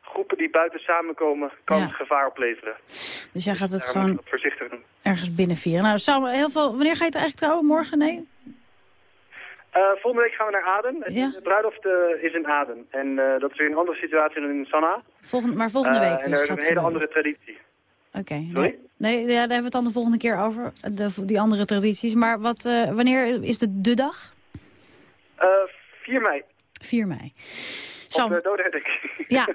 groepen die buiten samenkomen, kan Ja. gevaar opleveren. Dus jij gaat het Daar gewoon voorzichtig doen. ergens binnen vieren. Nou, Sam, heel veel... wanneer ga je het eigenlijk trouwen? Morgen? Nee? Eh, volgende week gaan we naar Aden. Het- De bruiloft eh, is in Aden. En eh, dat is weer een andere situatie dan in Sanaa. Volgende, maar volgende week dus En daar is een hele gebeuren. andere traditie. Oké. Sorry? Nee, nee ja, daar hebben we het dan de volgende keer over. De, die andere tradities. Maar wat, wanneer is de, de dag? Eh 4 mei. 4 mei. Sam, de dodenherdenk. ja,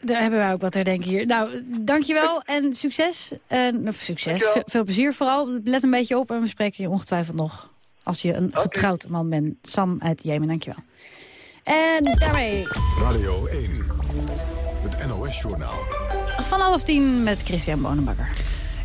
daar hebben wij ook wat herdenken hier. Nou, dankjewel en succes. En, of succes, veel plezier vooral. Let een beetje op en we spreken je ongetwijfeld nog. Als je een getrouwd man bent. Sam uit Jemen, dankjewel. En daarmee Radio 1, het NOS-journaal. van half tien met Christian Bonenbakker.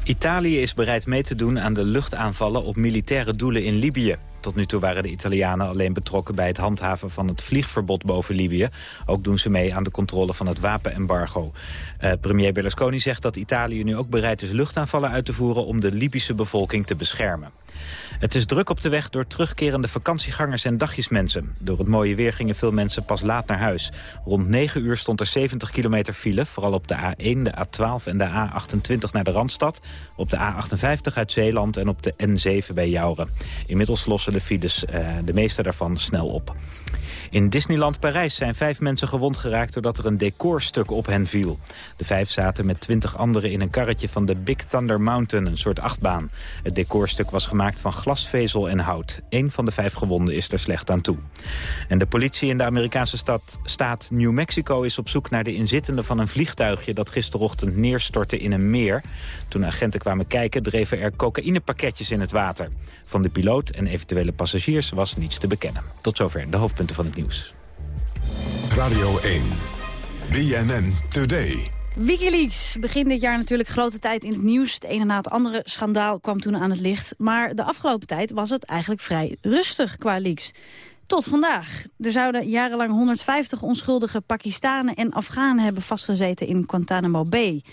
Italië is bereid mee te doen aan de luchtaanvallen op militaire doelen in Libië. Tot nu toe waren de Italianen alleen betrokken bij het handhaven van het vliegverbod boven Libië. Ook doen ze mee aan de controle van het wapenembargo. Eh, premier Berlusconi zegt dat Italië nu ook bereid is luchtaanvallen uit te voeren om de Libische bevolking te beschermen. Het is druk op de weg door terugkerende vakantiegangers en dagjesmensen. Door het mooie weer gingen veel mensen pas laat naar huis. Rond 9 uur stond er 70 kilometer file, vooral op de A1, de A12 en de A28 naar de Randstad. Op de A58 uit Zeeland en op de N7 bij Jouren. Inmiddels lossen de files, eh, de meeste daarvan, snel op. In Disneyland Parijs zijn vijf mensen gewond geraakt doordat er een decorstuk op hen viel. De vijf zaten met twintig anderen in een karretje van de Big Thunder Mountain, een soort achtbaan. Het decorstuk was gemaakt van glasvezel en hout. Eén van de vijf gewonden is er slecht aan toe. En de politie in de Amerikaanse stad, staat New Mexico is op zoek naar de inzittenden van een vliegtuigje dat gisterochtend neerstortte in een meer. Toen agenten kwamen kijken dreven er cocaïnepakketjes in het water. Van de piloot en eventuele passagiers was niets te bekennen. Tot zover de hoofdpunten van het nieuws. Radio 1, BNN Today. Wikileaks. Begin dit jaar natuurlijk grote tijd in het nieuws. Het ene na het andere schandaal kwam toen aan het licht. Maar de afgelopen tijd was het eigenlijk vrij rustig qua leaks. Tot vandaag. Er zouden jarenlang 150 onschuldige Pakistanen en Afghanen hebben vastgezeten in Guantanamo Bay.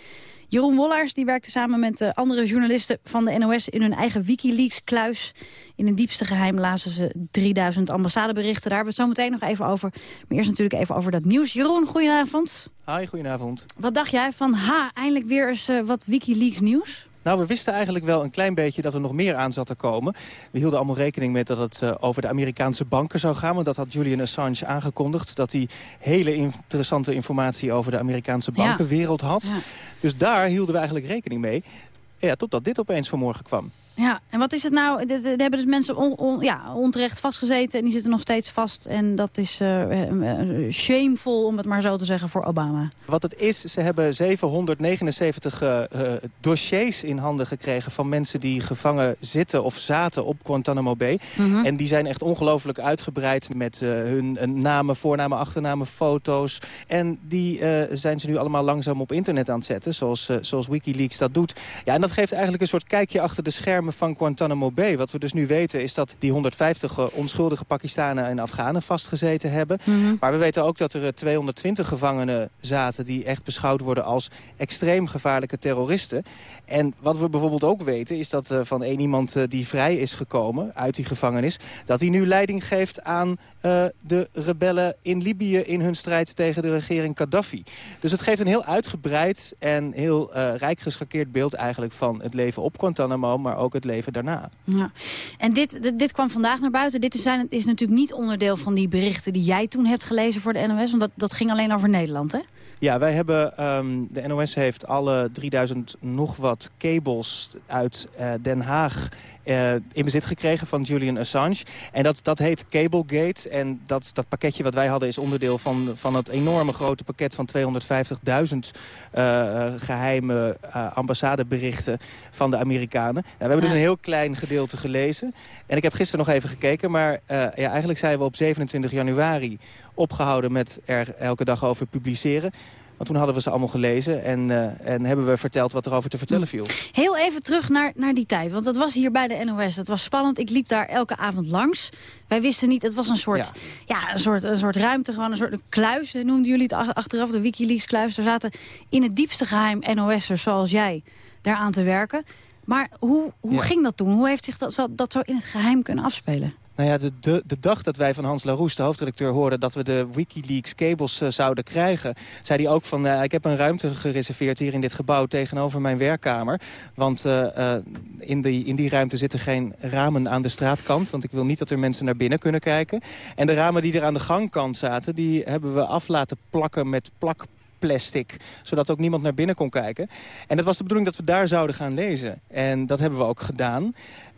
Jeroen Wollaars die werkte samen met de andere journalisten van de NOS in hun eigen Wikileaks-kluis. In het diepste geheim lazen ze 3000 ambassadeberichten. Daar hebben we het zo meteen nog even over. Maar eerst natuurlijk even over dat nieuws. Jeroen, goedenavond. Hi, goedenavond. Wat dacht jij van, ha, eindelijk weer eens eh, wat Wikileaks nieuws? Nou, we wisten eigenlijk wel een klein beetje dat er nog meer aan zat te komen. We hielden allemaal rekening met dat het eh, over de Amerikaanse banken zou gaan. Want dat had Julian Assange aangekondigd. Dat hij hele interessante informatie over de Amerikaanse bankenwereld had. Ja. Dus daar hielden we eigenlijk rekening mee. Ja, totdat dit opeens vanmorgen kwam. Ja, en wat is het nou? Er hebben dus mensen on, on- ja, onterecht vastgezeten en die zitten nog steeds vast. En dat is eh, eh, shameful, om het maar zo te zeggen, voor Obama. Wat het is, ze hebben 779 eh, eh, dossiers in handen gekregen... van mensen die gevangen zitten of zaten op Guantanamo Bay. Mhm. En die zijn echt ongelooflijk uitgebreid met eh, hun eh, namen, voornamen, achternamen, foto's. En die eh, zijn ze nu allemaal langzaam op internet aan het zetten, zoals, eh, zoals Wikileaks dat doet. Ja, en dat geeft eigenlijk een soort kijkje achter de schermen van Guantanamo Bay. Wat we dus nu weten is dat die 150 eh, onschuldige Pakistanen en Afghanen vastgezeten hebben. Maar we weten ook dat er eh, 220 gevangenen zaten die echt beschouwd worden als extreem gevaarlijke terroristen. En wat we bijvoorbeeld ook weten is dat eh, van één iemand eh, die vrij is gekomen uit die gevangenis... dat hij nu leiding geeft aan eh, de rebellen in Libië in hun strijd tegen de regering Gaddafi. Dus het geeft een heel uitgebreid en heel eh, rijk geschakeerd beeld eigenlijk van het leven op Guantanamo... maar ook het leven daarna. Ja. En dit, dit, dit kwam vandaag naar buiten. Dit is, is natuurlijk niet onderdeel van die berichten die jij toen hebt gelezen voor de NOS. Want dat, dat ging alleen over Nederland, hè? Ja, wij hebben, ehm, de NOS heeft alle 3000 nog wat kabels uit uh, Den Haag uh, in bezit gekregen van Julian Assange. En dat, dat heet Cablegate. En dat, dat pakketje wat wij hadden is onderdeel van, van het enorme grote pakket van 250.000 uh, geheime ambassadeberichten van de Amerikanen. Nou, we hebben dus een heel klein gedeelte gelezen. En ik heb gisteren nog even gekeken, maar ja, eigenlijk zijn we op 27 januari opgehouden met er elke dag over publiceren. Want toen hadden we ze allemaal gelezen en, uh, en hebben we verteld wat er over te vertellen viel. Heel even terug naar, naar die tijd, want dat was hier bij de NOS. Dat was spannend. Ik liep daar elke avond langs. Wij wisten niet, het was een soort, ja. ja een, soort, een soort ruimte, gewoon een soort een kluis, noemden jullie het achteraf, de Wikileaks kluis. Er zaten in het diepste geheim NOS'ers zoals jij daaraan te werken. Maar hoe, hoe ja. ging dat toen? Hoe heeft zich dat, dat zo in het geheim kunnen afspelen? Nou ja, de, de, de, dag dat wij van Hans Laroes, de hoofdredacteur, hoorden... dat we de Wikileaks cables uh, zouden krijgen... zei hij ook van, uh, ik heb een ruimte gereserveerd hier in dit gebouw... tegenover mijn werkkamer. Want uh, in, die, in die ruimte zitten geen ramen aan de straatkant. Want ik wil niet dat er mensen naar binnen kunnen kijken. En de ramen die er aan de gangkant zaten... die hebben we af laten plakken met plak plastic. Zodat ook niemand naar binnen kon kijken. En dat was de bedoeling dat we daar zouden gaan lezen. En dat hebben we ook gedaan.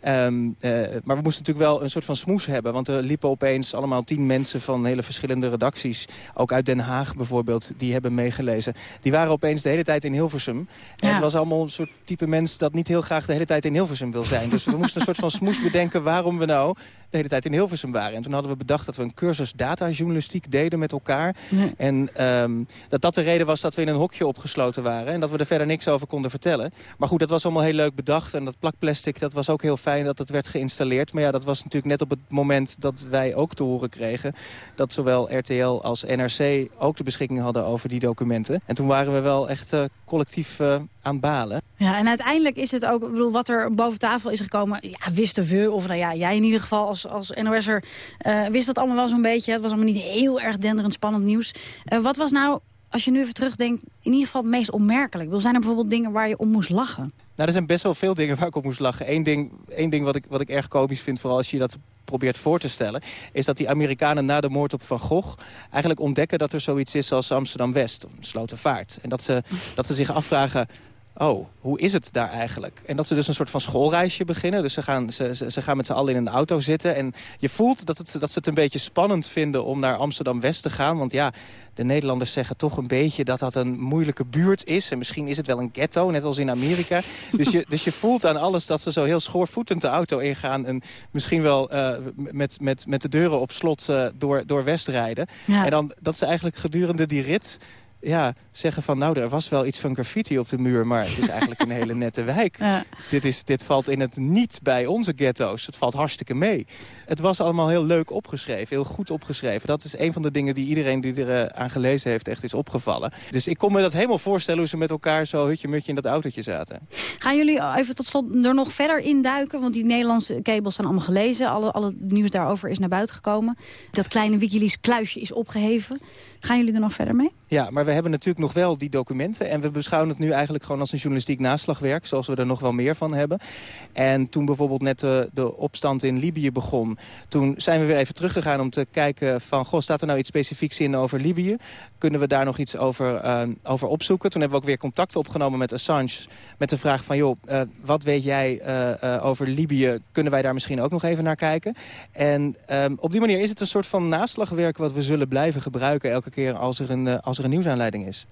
Um, uh, maar we moesten natuurlijk wel een soort van smoes hebben. Want er liepen opeens allemaal tien mensen van hele verschillende redacties. Ook uit Den Haag bijvoorbeeld, die hebben meegelezen. Die waren opeens de hele tijd in Hilversum. Ja. En het was allemaal een soort type mens dat niet heel graag de hele tijd in Hilversum wil zijn. Dus we moesten een soort van smoes bedenken waarom we nou de hele tijd in Hilversum waren. En toen hadden we bedacht dat we een cursus datajournalistiek deden met elkaar. Nee. En um, dat dat de reden was dat we in een hokje opgesloten waren. En dat we er verder niks over konden vertellen. Maar goed, dat was allemaal heel leuk bedacht. En dat plakplastic, dat was ook heel fijn dat het werd geïnstalleerd. Maar ja, dat was natuurlijk net op het moment dat wij ook te horen kregen... dat zowel RTL als NRC ook de beschikking hadden over die documenten. En toen waren we wel echt uh, collectief uh, aan balen. Ja, en uiteindelijk is het ook, ik bedoel, wat er boven tafel is gekomen... ja, wisten we, of nou ja, jij in ieder geval als, als NOS'er... Uh, wist dat allemaal wel zo'n beetje. Het was allemaal niet heel erg denderend spannend nieuws. Uh, wat was nou, als je nu even terugdenkt, in ieder geval het meest opmerkelijk? Bedoel, zijn er bijvoorbeeld dingen waar je om moest lachen? Nou, er zijn best wel veel dingen waar ik op moest lachen. Eén ding, één ding wat, ik, wat ik erg komisch vind, vooral als je dat probeert voor te stellen... is dat die Amerikanen na de moord op Van Gogh... eigenlijk ontdekken dat er zoiets is als Amsterdam-West, Slotervaart. En dat ze, dat ze zich afvragen oh, hoe is het daar eigenlijk? En dat ze dus een soort van schoolreisje beginnen. Dus ze gaan, ze, ze, ze gaan met z'n allen in een auto zitten. En je voelt dat, het, dat ze het een beetje spannend vinden om naar Amsterdam-West te gaan. Want ja, de Nederlanders zeggen toch een beetje dat dat een moeilijke buurt is. En misschien is het wel een ghetto, net als in Amerika. dus, je, dus je voelt aan alles dat ze zo heel schoorvoetend de auto ingaan. En misschien wel uh, met, met, met de deuren op slot uh, door, door West rijden. Ja. En dan dat ze eigenlijk gedurende die rit ja, zeggen van nou, er was wel iets van graffiti op de muur... maar het is eigenlijk een hele nette wijk. Ja. Dit, is, dit valt in het niet bij onze ghetto's. Het valt hartstikke mee. Het was allemaal heel leuk opgeschreven, heel goed opgeschreven. Dat is een van de dingen die iedereen die er uh, aan gelezen heeft echt is opgevallen. Dus ik kon me dat helemaal voorstellen hoe ze met elkaar zo hutje-mutje in dat autootje zaten. Gaan jullie even tot slot er nog verder induiken? Want die Nederlandse kabels zijn allemaal gelezen. Alle, alle nieuws daarover is naar buiten gekomen. Dat kleine Wikileaks kluisje is opgeheven. Gaan jullie er nog verder mee? Ja, maar we hebben natuurlijk nog wel die documenten. En we beschouwen het nu eigenlijk gewoon als een journalistiek naslagwerk. Zoals we er nog wel meer van hebben. En toen bijvoorbeeld net de, de opstand in Libië begon. Toen zijn we weer even teruggegaan om te kijken van... goh, staat er nou iets specifieks in over Libië? Kunnen we daar nog iets over, uh, over opzoeken? Toen hebben we ook weer contact opgenomen met Assange. Met de vraag van, joh, uh, wat weet jij over Libië? Kunnen wij daar misschien ook nog even naar kijken? En um, op die manier is het een soort van naslagwerk... wat we zullen blijven gebruiken elke keer als er een, als er een nieuwsaanleiding is.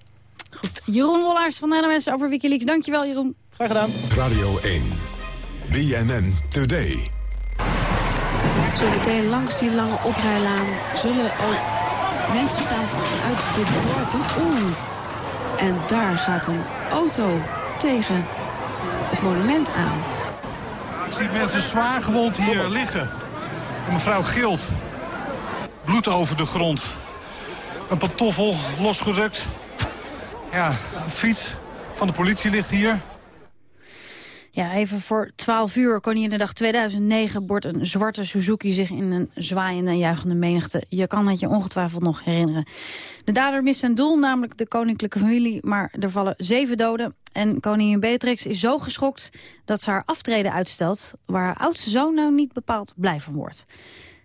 Goed, Jeroen Wollaars van de NMS over Wikileaks. Dankjewel, Jeroen. Graag gedaan. Radio 1, BNN Today. Zometeen langs die lange oprijlaan zullen al mensen staan vanuit de dorpen. Oeh, en daar gaat een auto tegen het monument aan. Ik zie mensen zwaar gewond hier liggen. Een mevrouw gilt. Bloed over de grond. Een pantoffel losgerukt. Ja, een fiets van de politie ligt hier. Ja, even voor 12 uur, dag 2009, bordt een zwarte Suzuki zich in een zwaaiende en juichende menigte. Je kan het je ongetwijfeld nog herinneren. De dader mist zijn doel, namelijk de koninklijke familie, maar er vallen zeven doden. En koningin Beatrix is zo geschokt dat ze haar aftreden uitstelt, waar haar oudste zoon nou niet bepaald blij van wordt.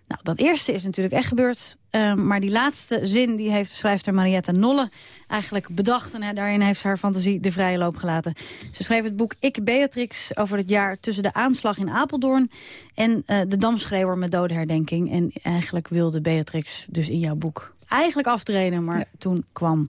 Nou, dat eerste is natuurlijk echt gebeurd. Ehm, maar die laatste zin die heeft de schrijfster Mariette Nolle eigenlijk bedacht. En daarin heeft haar fantasie de vrije loop gelaten. Ze schreef het boek Ik Beatrix over het jaar tussen de aanslag in Apeldoorn... en uh, de damschreeuwer met dodenherdenking. En eigenlijk wilde Beatrix dus in jouw boek eigenlijk aftreden, maar toen kwam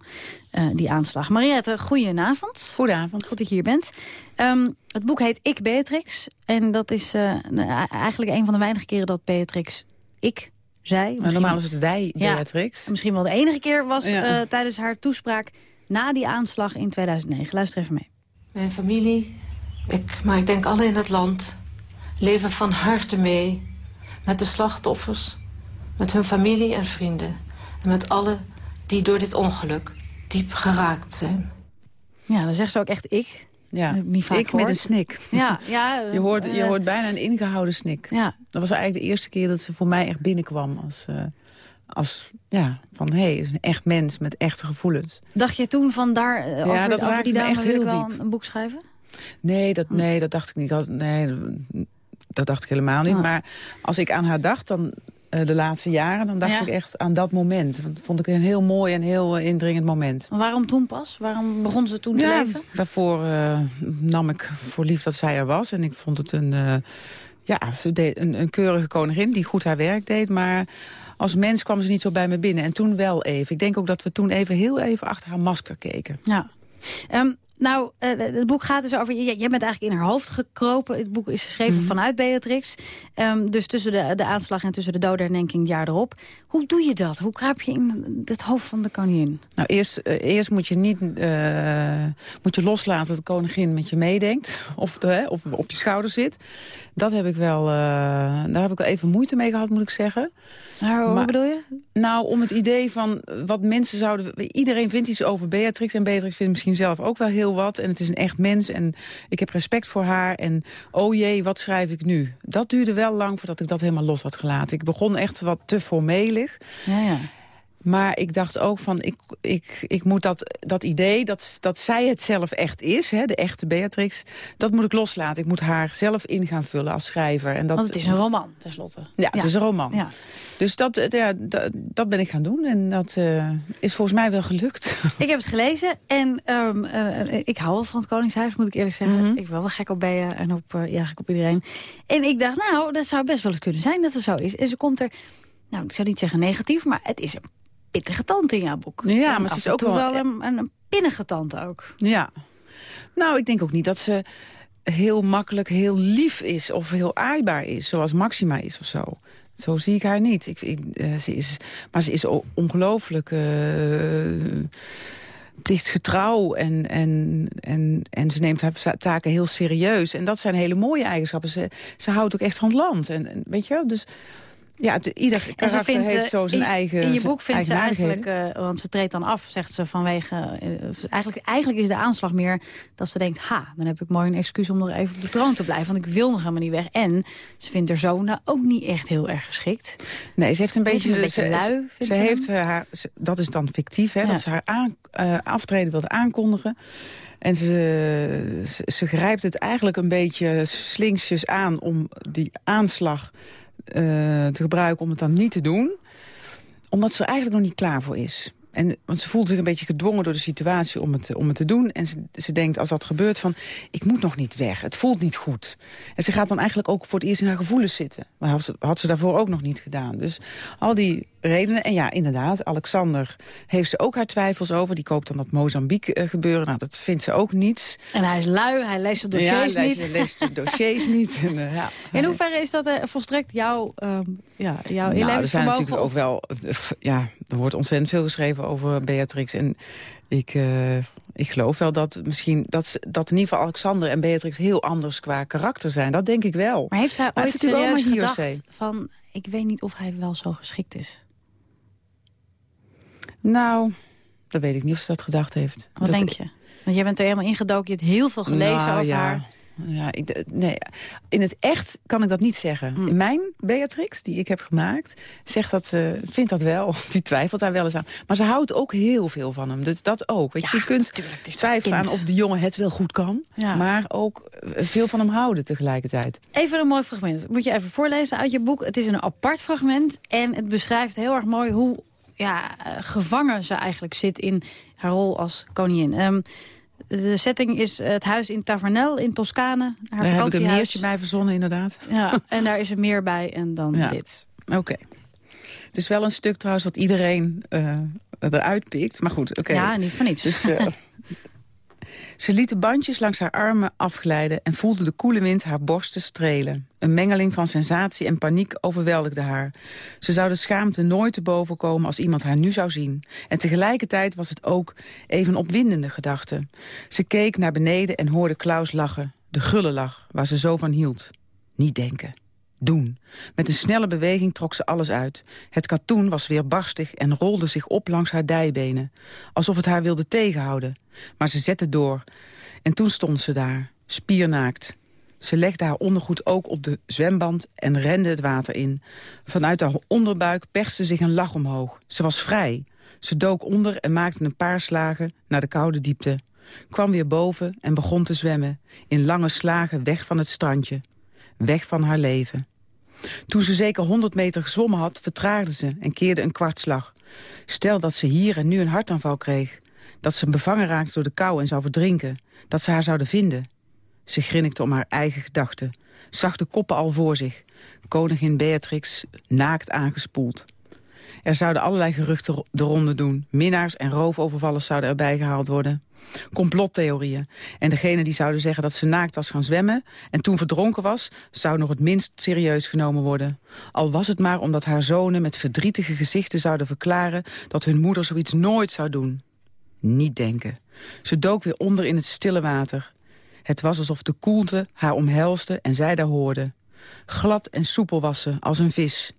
uh, die aanslag. Mariette, goedenavond. Goedenavond. Goed dat je hier bent. Um, het boek heet Ik Beatrix. En dat is uh, eigenlijk een van de weinige keren dat Beatrix ik zei. Nou, normaal is het wij, Beatrix. Ja, misschien wel de enige keer was ja. uh, tijdens haar toespraak na die aanslag in 2009. Luister even mee. Mijn familie, ik, maar ik denk alle in het land, leven van harte mee met de slachtoffers, met hun familie en vrienden en met alle die door dit ongeluk diep geraakt zijn. Ja, dan zegt ze ook echt ik. Ja, niet vaak ik met een snik. Ja, ja, je, hoort, je hoort bijna een ingehouden snik. Ja. Dat was eigenlijk de eerste keer dat ze voor mij echt binnenkwam. Als, uh, als ja, van hé, hey, is een echt mens met echte gevoelens. Dacht je toen van daar, uh, ja, over, dat over die dame echt heel wel diep. een boek schrijven? Nee, dat, nee, dat dacht ik niet. Nee, dat dacht ik helemaal niet. Ah. Maar als ik aan haar dacht, dan de laatste jaren... dan dacht Ja. ik echt aan dat moment. Dat vond ik een heel mooi en heel uh, indringend moment. Waarom toen pas? Waarom begon ze toen te Ja, leven? Daarvoor uh, nam ik voor lief dat zij er was. En ik vond het een, uh, ja, ze deed een, een keurige koningin die goed haar werk deed. Maar als mens kwam ze niet zo bij me binnen. En toen wel even. Ik denk ook dat we toen even heel even achter haar masker keken. Ja. Um, nou, uh, het boek gaat dus over... Jij bent eigenlijk in haar hoofd gekropen. Het boek is geschreven Mhm. mm -hmm. vanuit Beatrix. Um, dus tussen de, de aanslag en tussen de dodenherdenking het jaar erop. Hoe doe je dat? Hoe kruip je in het hoofd van de koningin? Nou, eerst, uh, eerst moet je niet uh, moet je loslaten dat de koningin met je meedenkt. Of, de, of op je schouder zit. Dat heb ik wel, daar heb ik wel even moeite mee gehad, moet ik zeggen. Nou, maar, hoe bedoel je? Nou, om het idee van wat mensen zouden... Iedereen vindt iets over Beatrix. En Beatrix vindt misschien zelf ook wel heel wat. En het is een echt mens. En ik heb respect voor haar. En oh jee, wat schrijf ik nu? Dat duurde wel lang voordat ik dat helemaal los had gelaten. Ik begon echt wat te Ja, ja. Maar ik dacht ook van, ik, ik, ik moet dat, dat idee dat, dat zij het zelf echt is, hè, de echte Beatrix, dat moet ik loslaten. Ik moet haar zelf in gaan vullen als schrijver. En dat, Want het is een roman, tenslotte. Ja, ja. het is een roman. Ja. Dus dat, ja, dat, dat, ben ik gaan doen en dat uh, is volgens mij wel gelukt. Ik heb het gelezen en um, uh, ik hou wel van het Koningshuis, moet ik eerlijk zeggen. Mm -hmm. Ik ben wel gek op Bea en op, uh, ja, gek op iedereen. En ik dacht, nou, dat zou best wel eens kunnen zijn dat het zo is. En ze komt er, nou, ik zou niet zeggen negatief, maar het is een pittige tante in jouw boek. Ja, maar ze is ook wel, wel een, een pinnige tante ook. Ja. Nou, ik denk ook niet dat ze heel makkelijk heel lief is of heel aaibaar is, zoals Maxima is of zo. Zo zie ik haar niet. Ik, ik, uh, ze is, maar ze is ongelooflijk uh, plichtsgetrouw en, en, en, en ze neemt haar taken heel serieus. En dat zijn hele mooie eigenschappen. Ze, ze houdt ook echt van het land. En, en weet je wel, dus... Ja, ieder karakter vindt, heeft zo zijn in, eigen In je boek vindt ze eigenlijk, uh, want ze treedt dan af, zegt ze vanwege... Uh, eigenlijk, eigenlijk is de aanslag meer dat ze denkt... ha, dan heb ik mooi een excuus om nog even op de troon te blijven... want ik wil nog helemaal niet weg. En ze vindt haar zoon nou ook niet echt heel erg geschikt. Nee, ze heeft een beetje... Een beetje ze, lui, ze, ze heeft haar, dat is dan fictief, hè, ja. dat ze haar aan, uh, aftreden wilde aankondigen... En ze, ze, ze grijpt het eigenlijk een beetje slinksjes aan om die aanslag te gebruiken om het dan niet te doen. Omdat ze er eigenlijk nog niet klaar voor is. En, want ze voelt zich een beetje gedwongen door de situatie om het, om het te doen. En ze, ze denkt als dat gebeurt van, ik moet nog niet weg. Het voelt niet goed. En ze gaat dan eigenlijk ook voor het eerst in haar gevoelens zitten. Maar had ze, had ze daarvoor ook nog niet gedaan. Dus al die redenen. En ja, inderdaad, Alexander heeft ze ook haar twijfels over. Die koopt dan dat Mozambique uh, gebeuren. Nou, dat vindt ze ook niets. En hij is lui, hij leest de dossiers ja, hij niet. Leest, leest de dossiers niet. En, uh, ja, in hoeverre is dat uh, volstrekt jouw, um, ja, jouw nou, er zijn natuurlijk of? ook wel... Ja, er wordt ontzettend veel geschreven over Beatrix. En ik, uh, ik geloof wel dat misschien dat, dat in ieder geval Alexander en Beatrix heel anders qua karakter zijn. Dat denk ik wel. Maar heeft zij ooit serieus gedacht van... ik weet niet of hij wel zo geschikt is? Nou, dat weet ik niet of ze dat gedacht heeft. Wat dat denk je? Want jij bent er helemaal ingedoken, je hebt heel veel gelezen nou, over ja. haar. Ja, ik, nee, in het echt kan ik dat niet zeggen. Hm. In mijn Beatrix, die ik heb gemaakt, zegt dat ze vindt dat wel. Die twijfelt daar wel eens aan. Maar ze houdt ook heel veel van hem. Dus dat ook. Weet je, je kunt twijfelen aan of de jongen het wel goed kan. Maar ook eh, veel van hem houden tegelijkertijd. Even een mooi fragment. Moet je even voorlezen uit je boek. Het is een apart fragment. En het beschrijft heel erg mooi hoe ja, eh, gevangen ze eigenlijk zit in haar rol als koningin. Ehm, de setting is het huis in Tavernel in Toscane. Haar Daar heb ik een meertje bij verzonnen, inderdaad. Ja, en daar is er meer bij en dan Ja. dit. Oké. Het is wel een stuk trouwens wat iedereen eh, eruit pikt. Maar goed, oké. Ja, niet van niets. Dus, eh, ze liet de bandjes langs haar armen afglijden... en voelde de koele wind haar borsten strelen. Een mengeling van sensatie en paniek overweldigde haar. Ze zou de schaamte nooit te boven komen als iemand haar nu zou zien. En tegelijkertijd was het ook even opwindende gedachte. Ze keek naar beneden en hoorde Klaus lachen. De gulle lach, waar ze zo van hield. Niet denken. Doen. Met een snelle beweging trok ze alles uit. Het katoen was weer barstig en rolde zich op langs haar dijbenen. Alsof het haar wilde tegenhouden. Maar ze zette door. En toen stond ze daar, spiernaakt. Ze legde haar ondergoed ook op de zwemband en rende het water in. Vanuit haar onderbuik perste zich een lach omhoog. Ze was vrij. Ze dook onder en maakte een paar slagen naar de koude diepte. Kwam weer boven en begon te zwemmen. In lange slagen weg van het strandje. Weg van haar leven. Toen ze zeker 100 meter gezwommen had, vertraagde ze en keerde een kwartslag. Stel dat ze hier en nu een hartaanval kreeg. Dat ze bevangen raakte door de kou en zou verdrinken. Dat ze haar zouden vinden. Ze grinnikte om haar eigen gedachten. Zag de koppen al voor zich. Koningin Beatrix naakt aangespoeld. Er zouden allerlei geruchten de ronde doen. Minnaars en roofovervallers zouden erbij gehaald worden. Complottheorieën. En degene die zouden zeggen dat ze naakt was gaan zwemmen... en toen verdronken was, zou nog het minst serieus genomen worden. Al was het maar omdat haar zonen met verdrietige gezichten zouden verklaren... dat hun moeder zoiets nooit zou doen. Niet denken. Ze dook weer onder in het stille water. Het was alsof de koelte haar omhelsde en zij daar hoorde. Glad en soepel was ze, als een vis.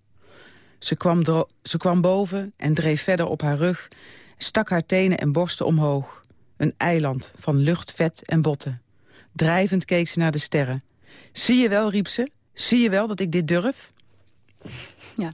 Ze kwam, ze kwam boven en dreef verder op haar rug... stak haar tenen en borsten omhoog. Een eiland van lucht, vet en botten. Drijvend keek ze naar de sterren. Zie je wel, riep ze, zie je wel dat ik dit durf? Ja.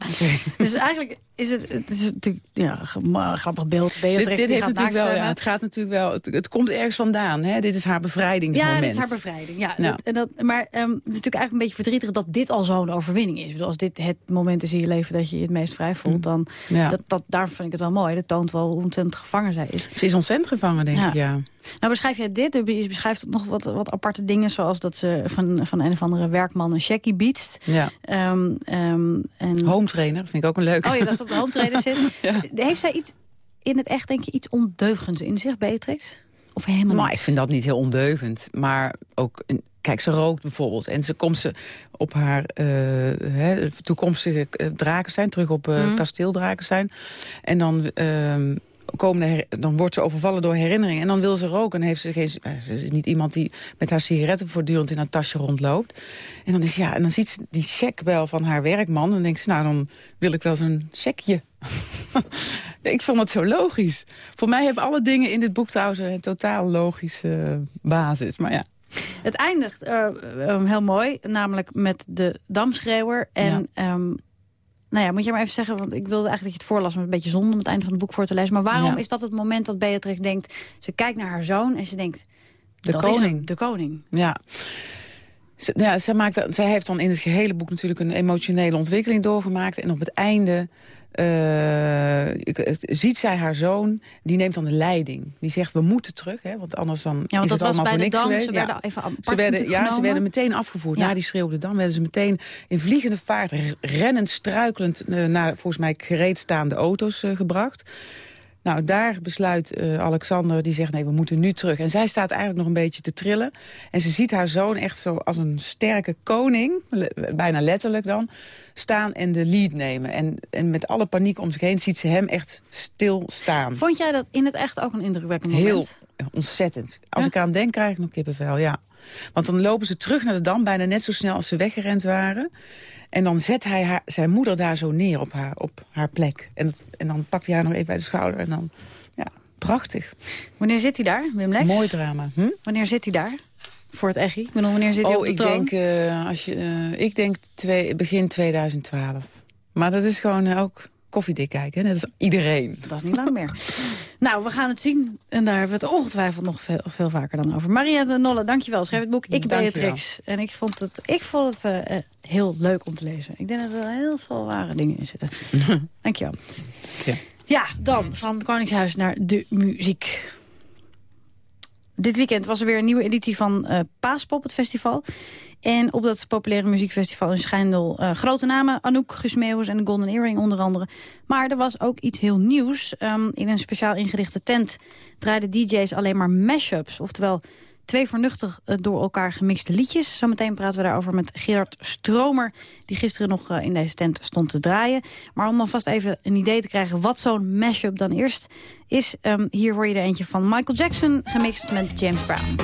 Dus eigenlijk is het, het is natuurlijk ja, een grappig beeld. Beatrix dit heeft gaat natuurlijk wel, ja, het gaat natuurlijk wel, het, het komt ergens vandaan. Hè? Dit is haar bevrijdingsmoment. Ja, dit is haar bevrijding. Ja, dat- en dat, maar ehm, het is natuurlijk eigenlijk een beetje verdrietig dat dit al zo'n overwinning is. Bedoel, als dit het moment is in je leven dat je je het meest vrij voelt, dan Mm. Ja. dat, dat, daar vind ik het wel mooi. Dat toont wel hoe ontzettend gevangen zij is. Ze is ontzettend gevangen, denk ik, ja. Nou beschrijf jij dit, je beschrijft nog wat, wat aparte dingen... zoals dat ze van, van een of andere werkman een checkie biedt. Ja. Ehm, en... Home trainer, vind ik ook een leuke. Oh ja, dat ze op de home trainer zit. Heeft zij iets in het echt, denk je, iets ondeugends in zich, Beatrix? Of helemaal Nou, niet? ik vind dat niet heel ondeugend. Maar ook, een- kijk, ze rookt bijvoorbeeld. En ze komt ze op haar eh, hè, toekomstige eh, Drakenstein, terug op eh Mhm. kasteel Drakenstein. En dan... ehm, Komen de her- dan wordt ze overvallen door herinneringen. En dan wil ze roken. En heeft ze, geen, ze is niet iemand die met haar sigaretten voortdurend in haar tasje rondloopt. En dan, is, ja, en dan ziet ze die check wel van haar werkman. En dan denkt ze, nou, dan wil ik wel zo'n checkje. ik vond het zo logisch. Voor mij hebben alle dingen in dit boek trouwens een totaal logische basis. Maar ja. Het eindigt eh, eh, heel mooi, namelijk met de damschreeuwer. En ehm, nou ja, moet je maar even zeggen, want ik wilde eigenlijk dat je het voorlas... met een beetje zonde om het einde van het boek voor te lezen. Maar waarom Ja. is dat het moment dat Beatrix denkt... ze kijkt naar haar zoon en ze denkt... De koning. de koning. Ja. Ze- Ja, zij, maakt, zij heeft dan in het gehele boek natuurlijk een emotionele ontwikkeling doorgemaakt. En op het einde eh, ziet zij haar zoon, die neemt dan de leiding. Die zegt, we moeten terug, hè, want anders dan Ja, want is dat het was allemaal bij voor niks. Ze Ja. werden even apart Ze werden, ja, ze werden meteen afgevoerd. Ja. Na die schreeuwde dam werden ze meteen in vliegende vaart... rennend, struikelend eh, naar volgens mij gereedstaande auto's eh, gebracht. Nou, daar besluit eh, Alexander, die zegt nee, we moeten nu terug. En zij staat eigenlijk nog een beetje te trillen. En ze ziet haar zoon echt zo als een sterke koning, le- bijna letterlijk dan, staan en de lead nemen. En, en met alle paniek om zich heen ziet ze hem echt stilstaan. Vond jij dat in het echt ook een indrukwekkend Heel moment? ontzettend. Als Ja? ik eraan denk, krijg ik nog kippenvel, ja. Want dan lopen ze terug naar de Dam, bijna net zo snel als ze weggerend waren. En dan zet hij haar, zijn moeder daar zo neer op haar, op haar plek. En, dat- en dan pakt hij haar nog even bij de schouder. En dan, ja, prachtig. Wanneer zit hij daar, Wim Lex? Mooi drama. Hm? Wanneer zit hij daar? voor het Echi? Ik bedoel, wanneer zit hij oh, op de ik troon? denk, eh, als je, eh, ik denk twee, begin 2012. Maar dat is gewoon eh, ook koffiedik kijken, net als iedereen. Dat is niet lang meer. nou, we gaan het zien. En daar hebben we het ongetwijfeld nog veel, veel vaker dan over. Maria de Nolle, dankjewel. Schrijf het boek Ik Dankjewel. Beatrix. En ik vond het, ik vond het eh, eh, heel leuk om te lezen. Ik denk dat er heel veel ware dingen in zitten. dankjewel. Ja. Ja, dan van Koningshuis naar de muziek. Dit weekend was er weer een nieuwe editie van eh, Paaspop, het festival. En op dat populaire muziekfestival in Schijndel eh, grote namen. Anouk, Guus Meeuwis en de Golden Earring onder andere. Maar er was ook iets heel nieuws. Ehm, in een speciaal ingerichte tent draaiden DJ's alleen maar mashups. Oftewel twee vernuchtig eh, door elkaar gemixte liedjes. Zometeen praten we daarover met Gerard Stromer... die gisteren nog eh, in deze tent stond te draaien. Maar om alvast even een idee te krijgen wat zo'n mashup dan eerst is... ehm, hier hoor je er eentje van Michael Jackson gemixt met James Brown.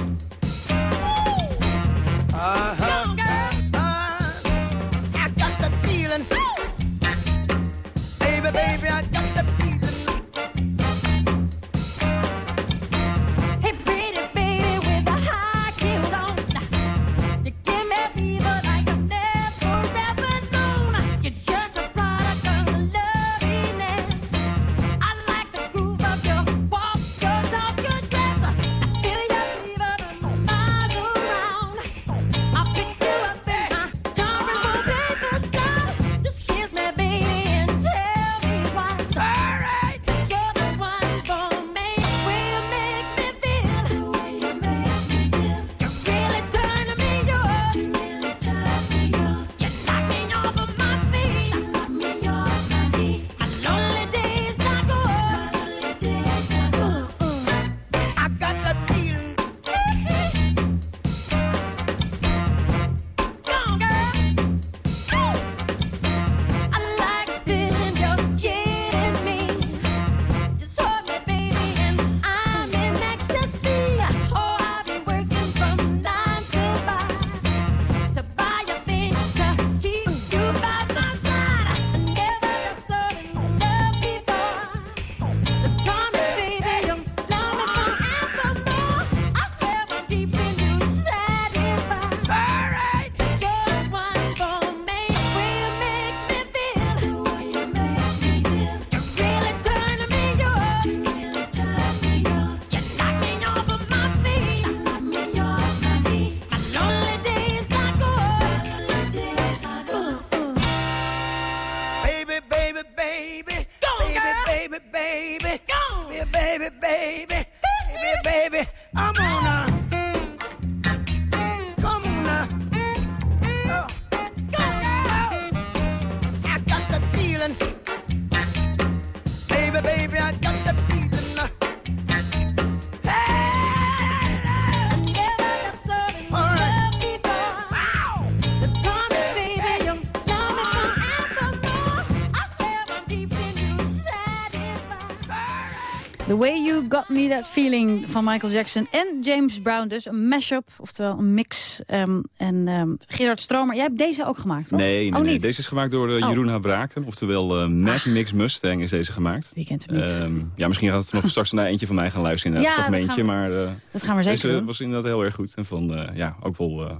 Got Me That Feeling van Michael Jackson en James Brown. Dus een mashup, oftewel een mix. Ehm, en ehm, Gerard Stromer, jij hebt deze ook gemaakt, toch? Nee, nee, oh, nee. deze is gemaakt door eh, Oh. Jeroen Habraken. Oftewel eh Mad Mix Mustang is deze gemaakt. Wie kent hem niet? Ehm, ja, misschien gaat het nog straks naar eentje van mij gaan luisteren. In Ja, een fragmentje, we- maar eh, dat gaan we zeker deze doen. was inderdaad heel erg goed. En van, ja, ook wel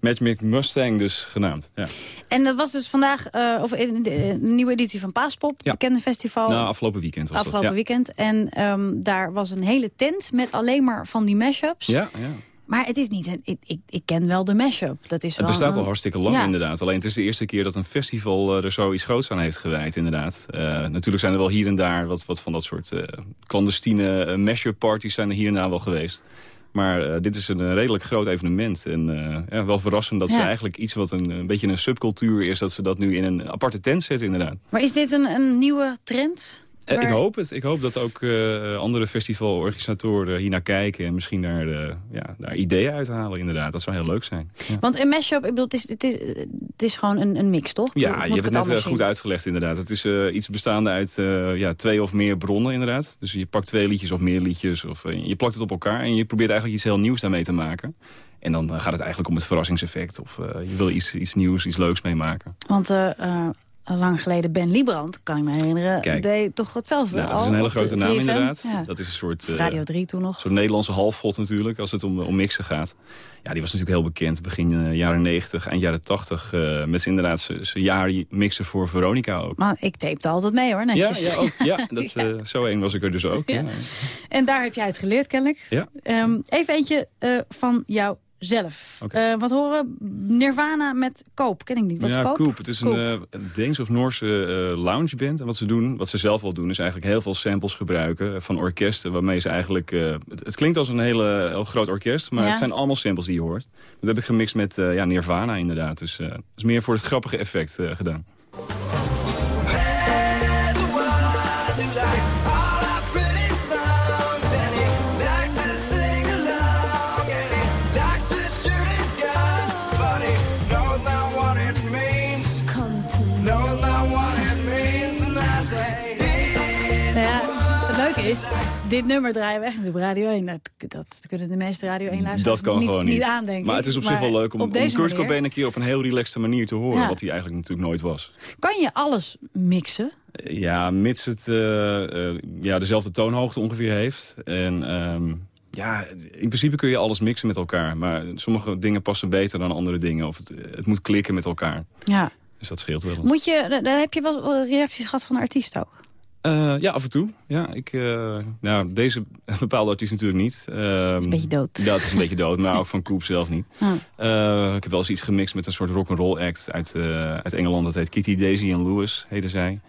uh, Mix Mustang dus genaamd. Ja. En dat was dus vandaag, eh, of in de, eh, een nieuwe editie van Paaspop, Ja. bekende festival. Nou, afgelopen weekend was afgelopen dat. Ja. weekend. En ehm, daar was een hele tent met alleen maar van die mashups. Ja, ja. Maar het is niet, een, ik, ik, ik ken wel de mashup. Dat is Het wel bestaat een- al hartstikke lang Ja. inderdaad. Alleen het is de eerste keer dat een festival eh, er zoiets groots aan heeft gewijd inderdaad. Eh, natuurlijk zijn er wel hier en daar wat, wat van dat soort eh, clandestine uh, mashup parties zijn er hier en daar wel geweest. Maar eh, dit is een, eh, redelijk groot evenement. En eh, ja, wel verrassend dat ze eigenlijk iets wat een, een beetje een subcultuur is... dat ze dat nu in een aparte tent zetten inderdaad. Maar is dit een, een nieuwe trend? Eh, Ik hoop het. Ik hoop dat ook eh, andere festivalorganisatoren hier naar kijken... en misschien daar, eh, ja, daar ideeën uithalen inderdaad. Dat zou heel leuk zijn. Ja. Want een mashup, ik bedoel, het is, het is, het is gewoon een, een mix, toch? Ja, moet je hebt het net anders eh, goed uitgelegd inderdaad. Het is iets bestaande uit ja, twee of meer bronnen inderdaad. Dus je pakt twee liedjes of meer liedjes. Of, je plakt het op elkaar en je probeert eigenlijk iets heel nieuws daarmee te maken. En dan gaat het eigenlijk om het verrassingseffect. Of je wil iets, iets nieuws, iets leuks meemaken. Want lang geleden Ben Liebrand, kan ik me herinneren, Kijk. deed toch hetzelfde. Nou, dat is een hele grote naam 3FM. inderdaad. Ja. Dat is een soort... Eh, Radio 3 toen nog. Zo'n Nederlandse halfgod natuurlijk, als het om, om mixen gaat. Ja, die was natuurlijk heel bekend. Begin eh, jaren 90, eind jaren 80. eh, met inderdaad zijn jaren mixen voor Veronica ook. Maar ik tapte altijd mee hoor, Ja, netjes. ja, ook, ja dat, zo één was ik er dus ook. Ja. En daar heb jij het geleerd kennelijk. Ja. Ehm, even eentje van jou zelf. Eh, wat horen Nirvana met Koop? Ken ik niet. Wat is ja, Koop? Coop. Het is Koop. een eh, een Deens of Noorse eh loungeband. En wat ze doen, wat ze zelf wel doen, is eigenlijk heel veel samples gebruiken van orkesten. Waarmee ze eigenlijk... eh, het, het klinkt als een hele, heel groot orkest, maar Ja. het zijn allemaal samples die je hoort. Dat heb ik gemixt met eh, ja, Nirvana inderdaad. Dus eh, het is meer voor het grappige effect eh, gedaan. Dit nummer draaien we echt op Radio 1. Dat, dat kunnen de meeste Radio 1 luisteraars Dat kan niet, gewoon niet. niet aandenken. Maar het is op zich wel leuk om, op om deze Kurt Cobain een keer op een heel relaxte manier te horen. Ja. Wat hij eigenlijk natuurlijk nooit was. Kan je alles mixen? Ja, mits het eh, ja, dezelfde toonhoogte ongeveer heeft. En ehm, ja, in principe kun je alles mixen met elkaar. Maar sommige dingen passen beter dan andere dingen. Of het, het moet klikken met elkaar. Ja. Dus dat scheelt wel. Moet je, daar heb je wel reacties gehad van de artiest ook? Eh, ja, af en toe. Ja, ik, eh, nou, deze bepaalde artiest natuurlijk niet. het is een beetje dood. Het is een beetje dood, maar ook van Coop zelf niet. Eh, ik heb wel eens iets gemixt met een soort rock'n'roll act uit, uit Engeland. Dat heet Kitty, Daisy en Lewis, heten zij.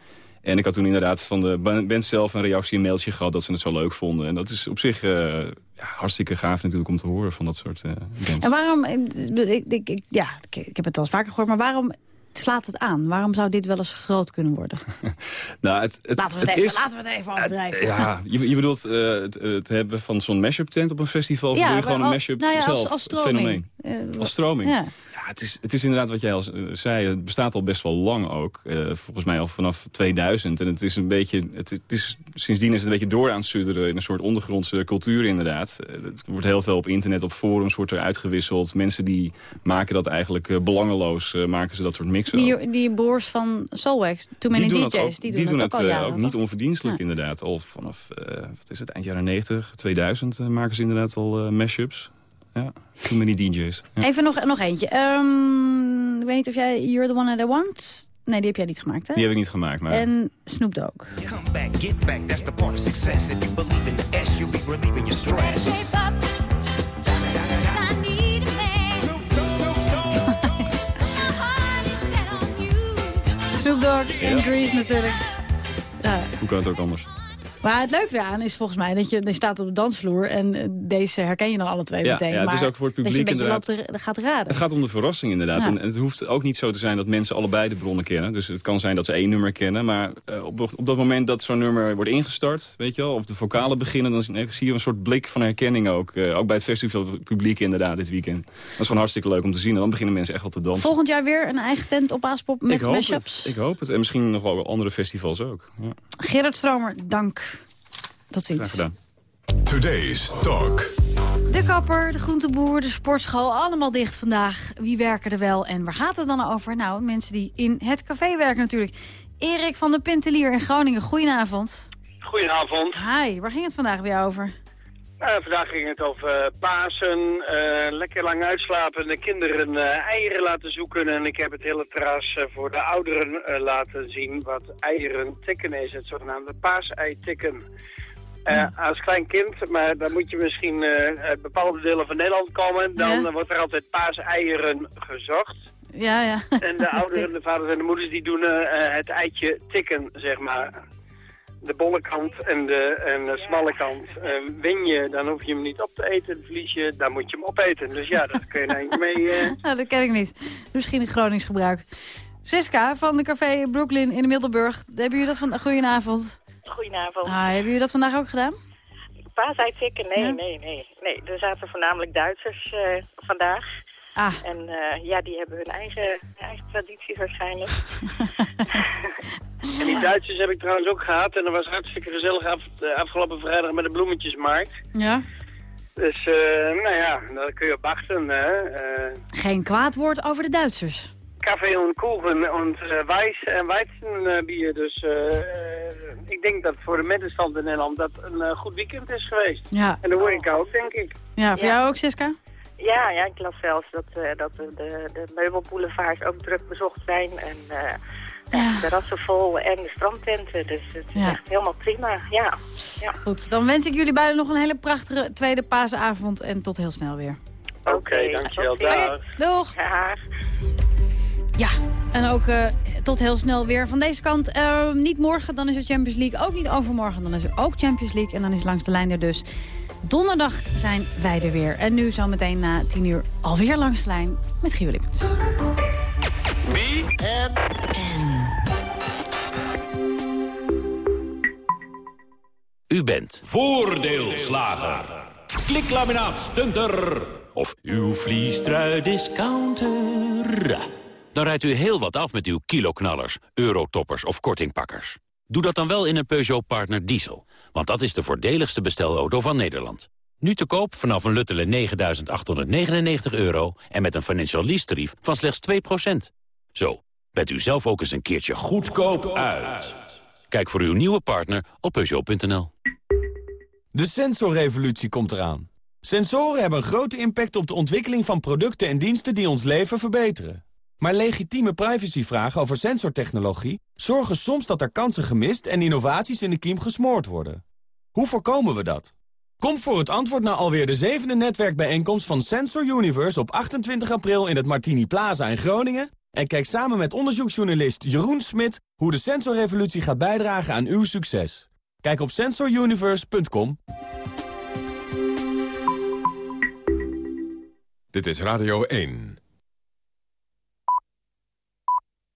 En ik had toen inderdaad van de ba- band zelf een reactie, een mailtje gehad... dat ze het zo leuk vonden. En dat is op zich ja, hartstikke gaaf natuurlijk om te horen van dat soort bands. En waarom, ik, ik, ik- ja, ik, ik heb het al eens vaker gehoord, maar waarom slaat het aan? Waarom zou dit wel eens groot kunnen worden? Nou, het, het, laten, we het het even, is, laten we het even overdrijven. Ja, je, je bedoelt eh, het, het hebben van zo'n mashup tent op een festival? Of Ja, bedoel je gewoon een mashup nou ja, zelf? als- als het stroming. fenomeen? Eh, als stroming? Ja. Het is, het is inderdaad wat jij al eh, zei. Het bestaat al best wel lang ook. Eh, volgens mij al vanaf 2000. En het is een beetje... Het, het is, sindsdien is het een beetje door aan het sudderen... in een soort ondergrondse cultuur inderdaad. Eh, Het wordt heel veel op internet, op forums wordt er uitgewisseld. Mensen die maken dat eigenlijk eh, belangeloos. eh, maken ze dat soort mixen. Die, die broers van Soulwax, Too Many DJ's, ook, die doen, het ook al eh, jaren. ook niet onverdienstelijk Ja. inderdaad. Al vanaf, eh, wat is het, eind jaren 90, 2000 eh, maken ze inderdaad al eh, mashups. Ja, too many DJ's. Ja. Even nog, nog eentje. Ehm, ik weet niet of jij You're the One I Want... Nee, die heb jij niet gemaakt, hè? Die heb ik niet gemaakt, maar... En Snoop Dogg. Come back, get back, that's the part of success. If you believe in the S, you'll be relieving your stress. Snoop Dogg in Ja. Grease natuurlijk. Ja. Hoe kan het ook anders? Maar het leuke eraan is volgens mij dat je, je staat op de dansvloer... en eh, deze herken je dan alle twee Ja, meteen. ja, het is ook voor het dat je publiek loopt gaat raden. Het gaat om de verrassing inderdaad. Ja. En het hoeft ook niet zo te zijn dat mensen allebei de bronnen kennen. Dus het kan zijn dat ze één nummer kennen. Maar eh, op, op dat moment dat zo'n nummer wordt ingestart, weet je wel, of de vocalen beginnen, dan zie je een soort blik van herkenning ook. Eh, ook bij het festivalpubliek inderdaad dit weekend. Dat is gewoon hartstikke leuk om te zien. En dan beginnen mensen echt wel te dansen. Volgend jaar weer een eigen tent op Aaspop ik met hoop mashups. het. Ik hoop het. En misschien nog wel andere festivals ook. Ja. Gerard Stromer, dank. Tot Graag ziens. gedaan. Today's Talk. De kapper, de groenteboer, de sportschool, allemaal dicht vandaag. Wie werken er wel en waar gaat het dan over? Nou, mensen die in het café werken natuurlijk. Erik van der Pintelier in Groningen, goedenavond. Goedenavond. Hi, waar ging het vandaag bij jou over? Eh, vandaag ging het over eh, Pasen, eh, lekker lang uitslapen, de kinderen eh, eieren laten zoeken. En ik heb het hele terras eh, voor de ouderen eh, laten zien wat eieren tikken is, het zogenaamde paasei tikken. Eh, Als klein kind, maar dan moet je misschien eh, uit bepaalde delen van Nederland komen, dan Ja. eh, wordt er altijd paaseieren gezocht. Ja, ja. En de ouderen, de vaders en de moeders, die doen het eitje tikken, zeg maar. De bolle kant en de, en de smalle kant. Win je, dan hoef je hem niet op te eten. Verlies je, dan moet je hem opeten. Dus ja, daar kun je een eindje mee... Nou, dat ken ik niet. Misschien een Gronings gebruik. Siska van de café Brooklyn in de Middelburg. Hebben jullie dat van... Goedenavond. Goedenavond. Ah, hebben jullie dat vandaag ook gedaan? Paasei tikken? Nee, Ja. nee, nee, nee. Er zaten voornamelijk Duitsers eh, vandaag. Ah. En eh, ja, die hebben hun eigen, eigen tradities waarschijnlijk. En die Duitsers heb ik trouwens ook gehad. En dat was hartstikke gezellig af, eh, afgelopen vrijdag met de bloemetjesmarkt. Ja. Dus, eh, nou ja, daar kun je op wachten. Hè. Eh, Geen kwaad woord over de Duitsers. Kaffee und Kuchen und äh, Weiß, äh, Weizenbier. Dus eh, ik denk dat voor de middenstand in Nederland dat een eh, goed weekend is geweest. Ja. En de horeca ook, denk ik. Ja, voor Ja. jou ook, Siska? Ja, ja, ik las zelfs dat, eh, dat de, de, de meubelboulevards ook druk bezocht zijn. En eh ja. de terrassen vol en de strandtenten. Dus het is Ja. echt helemaal prima. Ja. ja. Goed, dan wens ik jullie beiden nog een hele prachtige tweede paasavond en tot heel snel weer. Oké, dankjewel. Dag. Oké, doeg! Dag. Ja, en ook eh, tot heel snel weer. Van deze kant eh, niet morgen, dan is het Champions League. Ook niet overmorgen, dan is er ook Champions League. En dan is langs de lijn er dus. Donderdag zijn wij er weer. En nu zometeen na 10 uur alweer langs de lijn met Gio Lippens. U bent voordeelslager. Kliklaminaat stunter. Of uw vliestrui discounter. Dan rijdt u heel wat af met uw kiloknallers, eurotoppers of kortingpakkers. Doe dat dan wel in een Peugeot Partner Diesel. Want dat is de voordeligste bestelauto van Nederland. Nu te koop vanaf een Luttele 9.899 euro... en met een financial lease tarief van slechts 2%. Zo, bent u zelf ook eens een keertje goedkoop uit. Kijk voor uw nieuwe partner op Peugeot.nl. De sensorrevolutie komt eraan. Sensoren hebben een grote impact op de ontwikkeling van producten en diensten die ons leven verbeteren. Maar legitieme privacyvragen over sensortechnologie zorgen soms dat er kansen gemist en innovaties in de kiem gesmoord worden. Hoe voorkomen we dat? Kom voor het antwoord naar alweer de zevende netwerkbijeenkomst van Sensor Universe op 28 april in het Martini Plaza in Groningen. En kijk samen met onderzoeksjournalist Jeroen Smit hoe de sensorrevolutie gaat bijdragen aan uw succes. Kijk op sensoruniverse.com. Dit is Radio 1.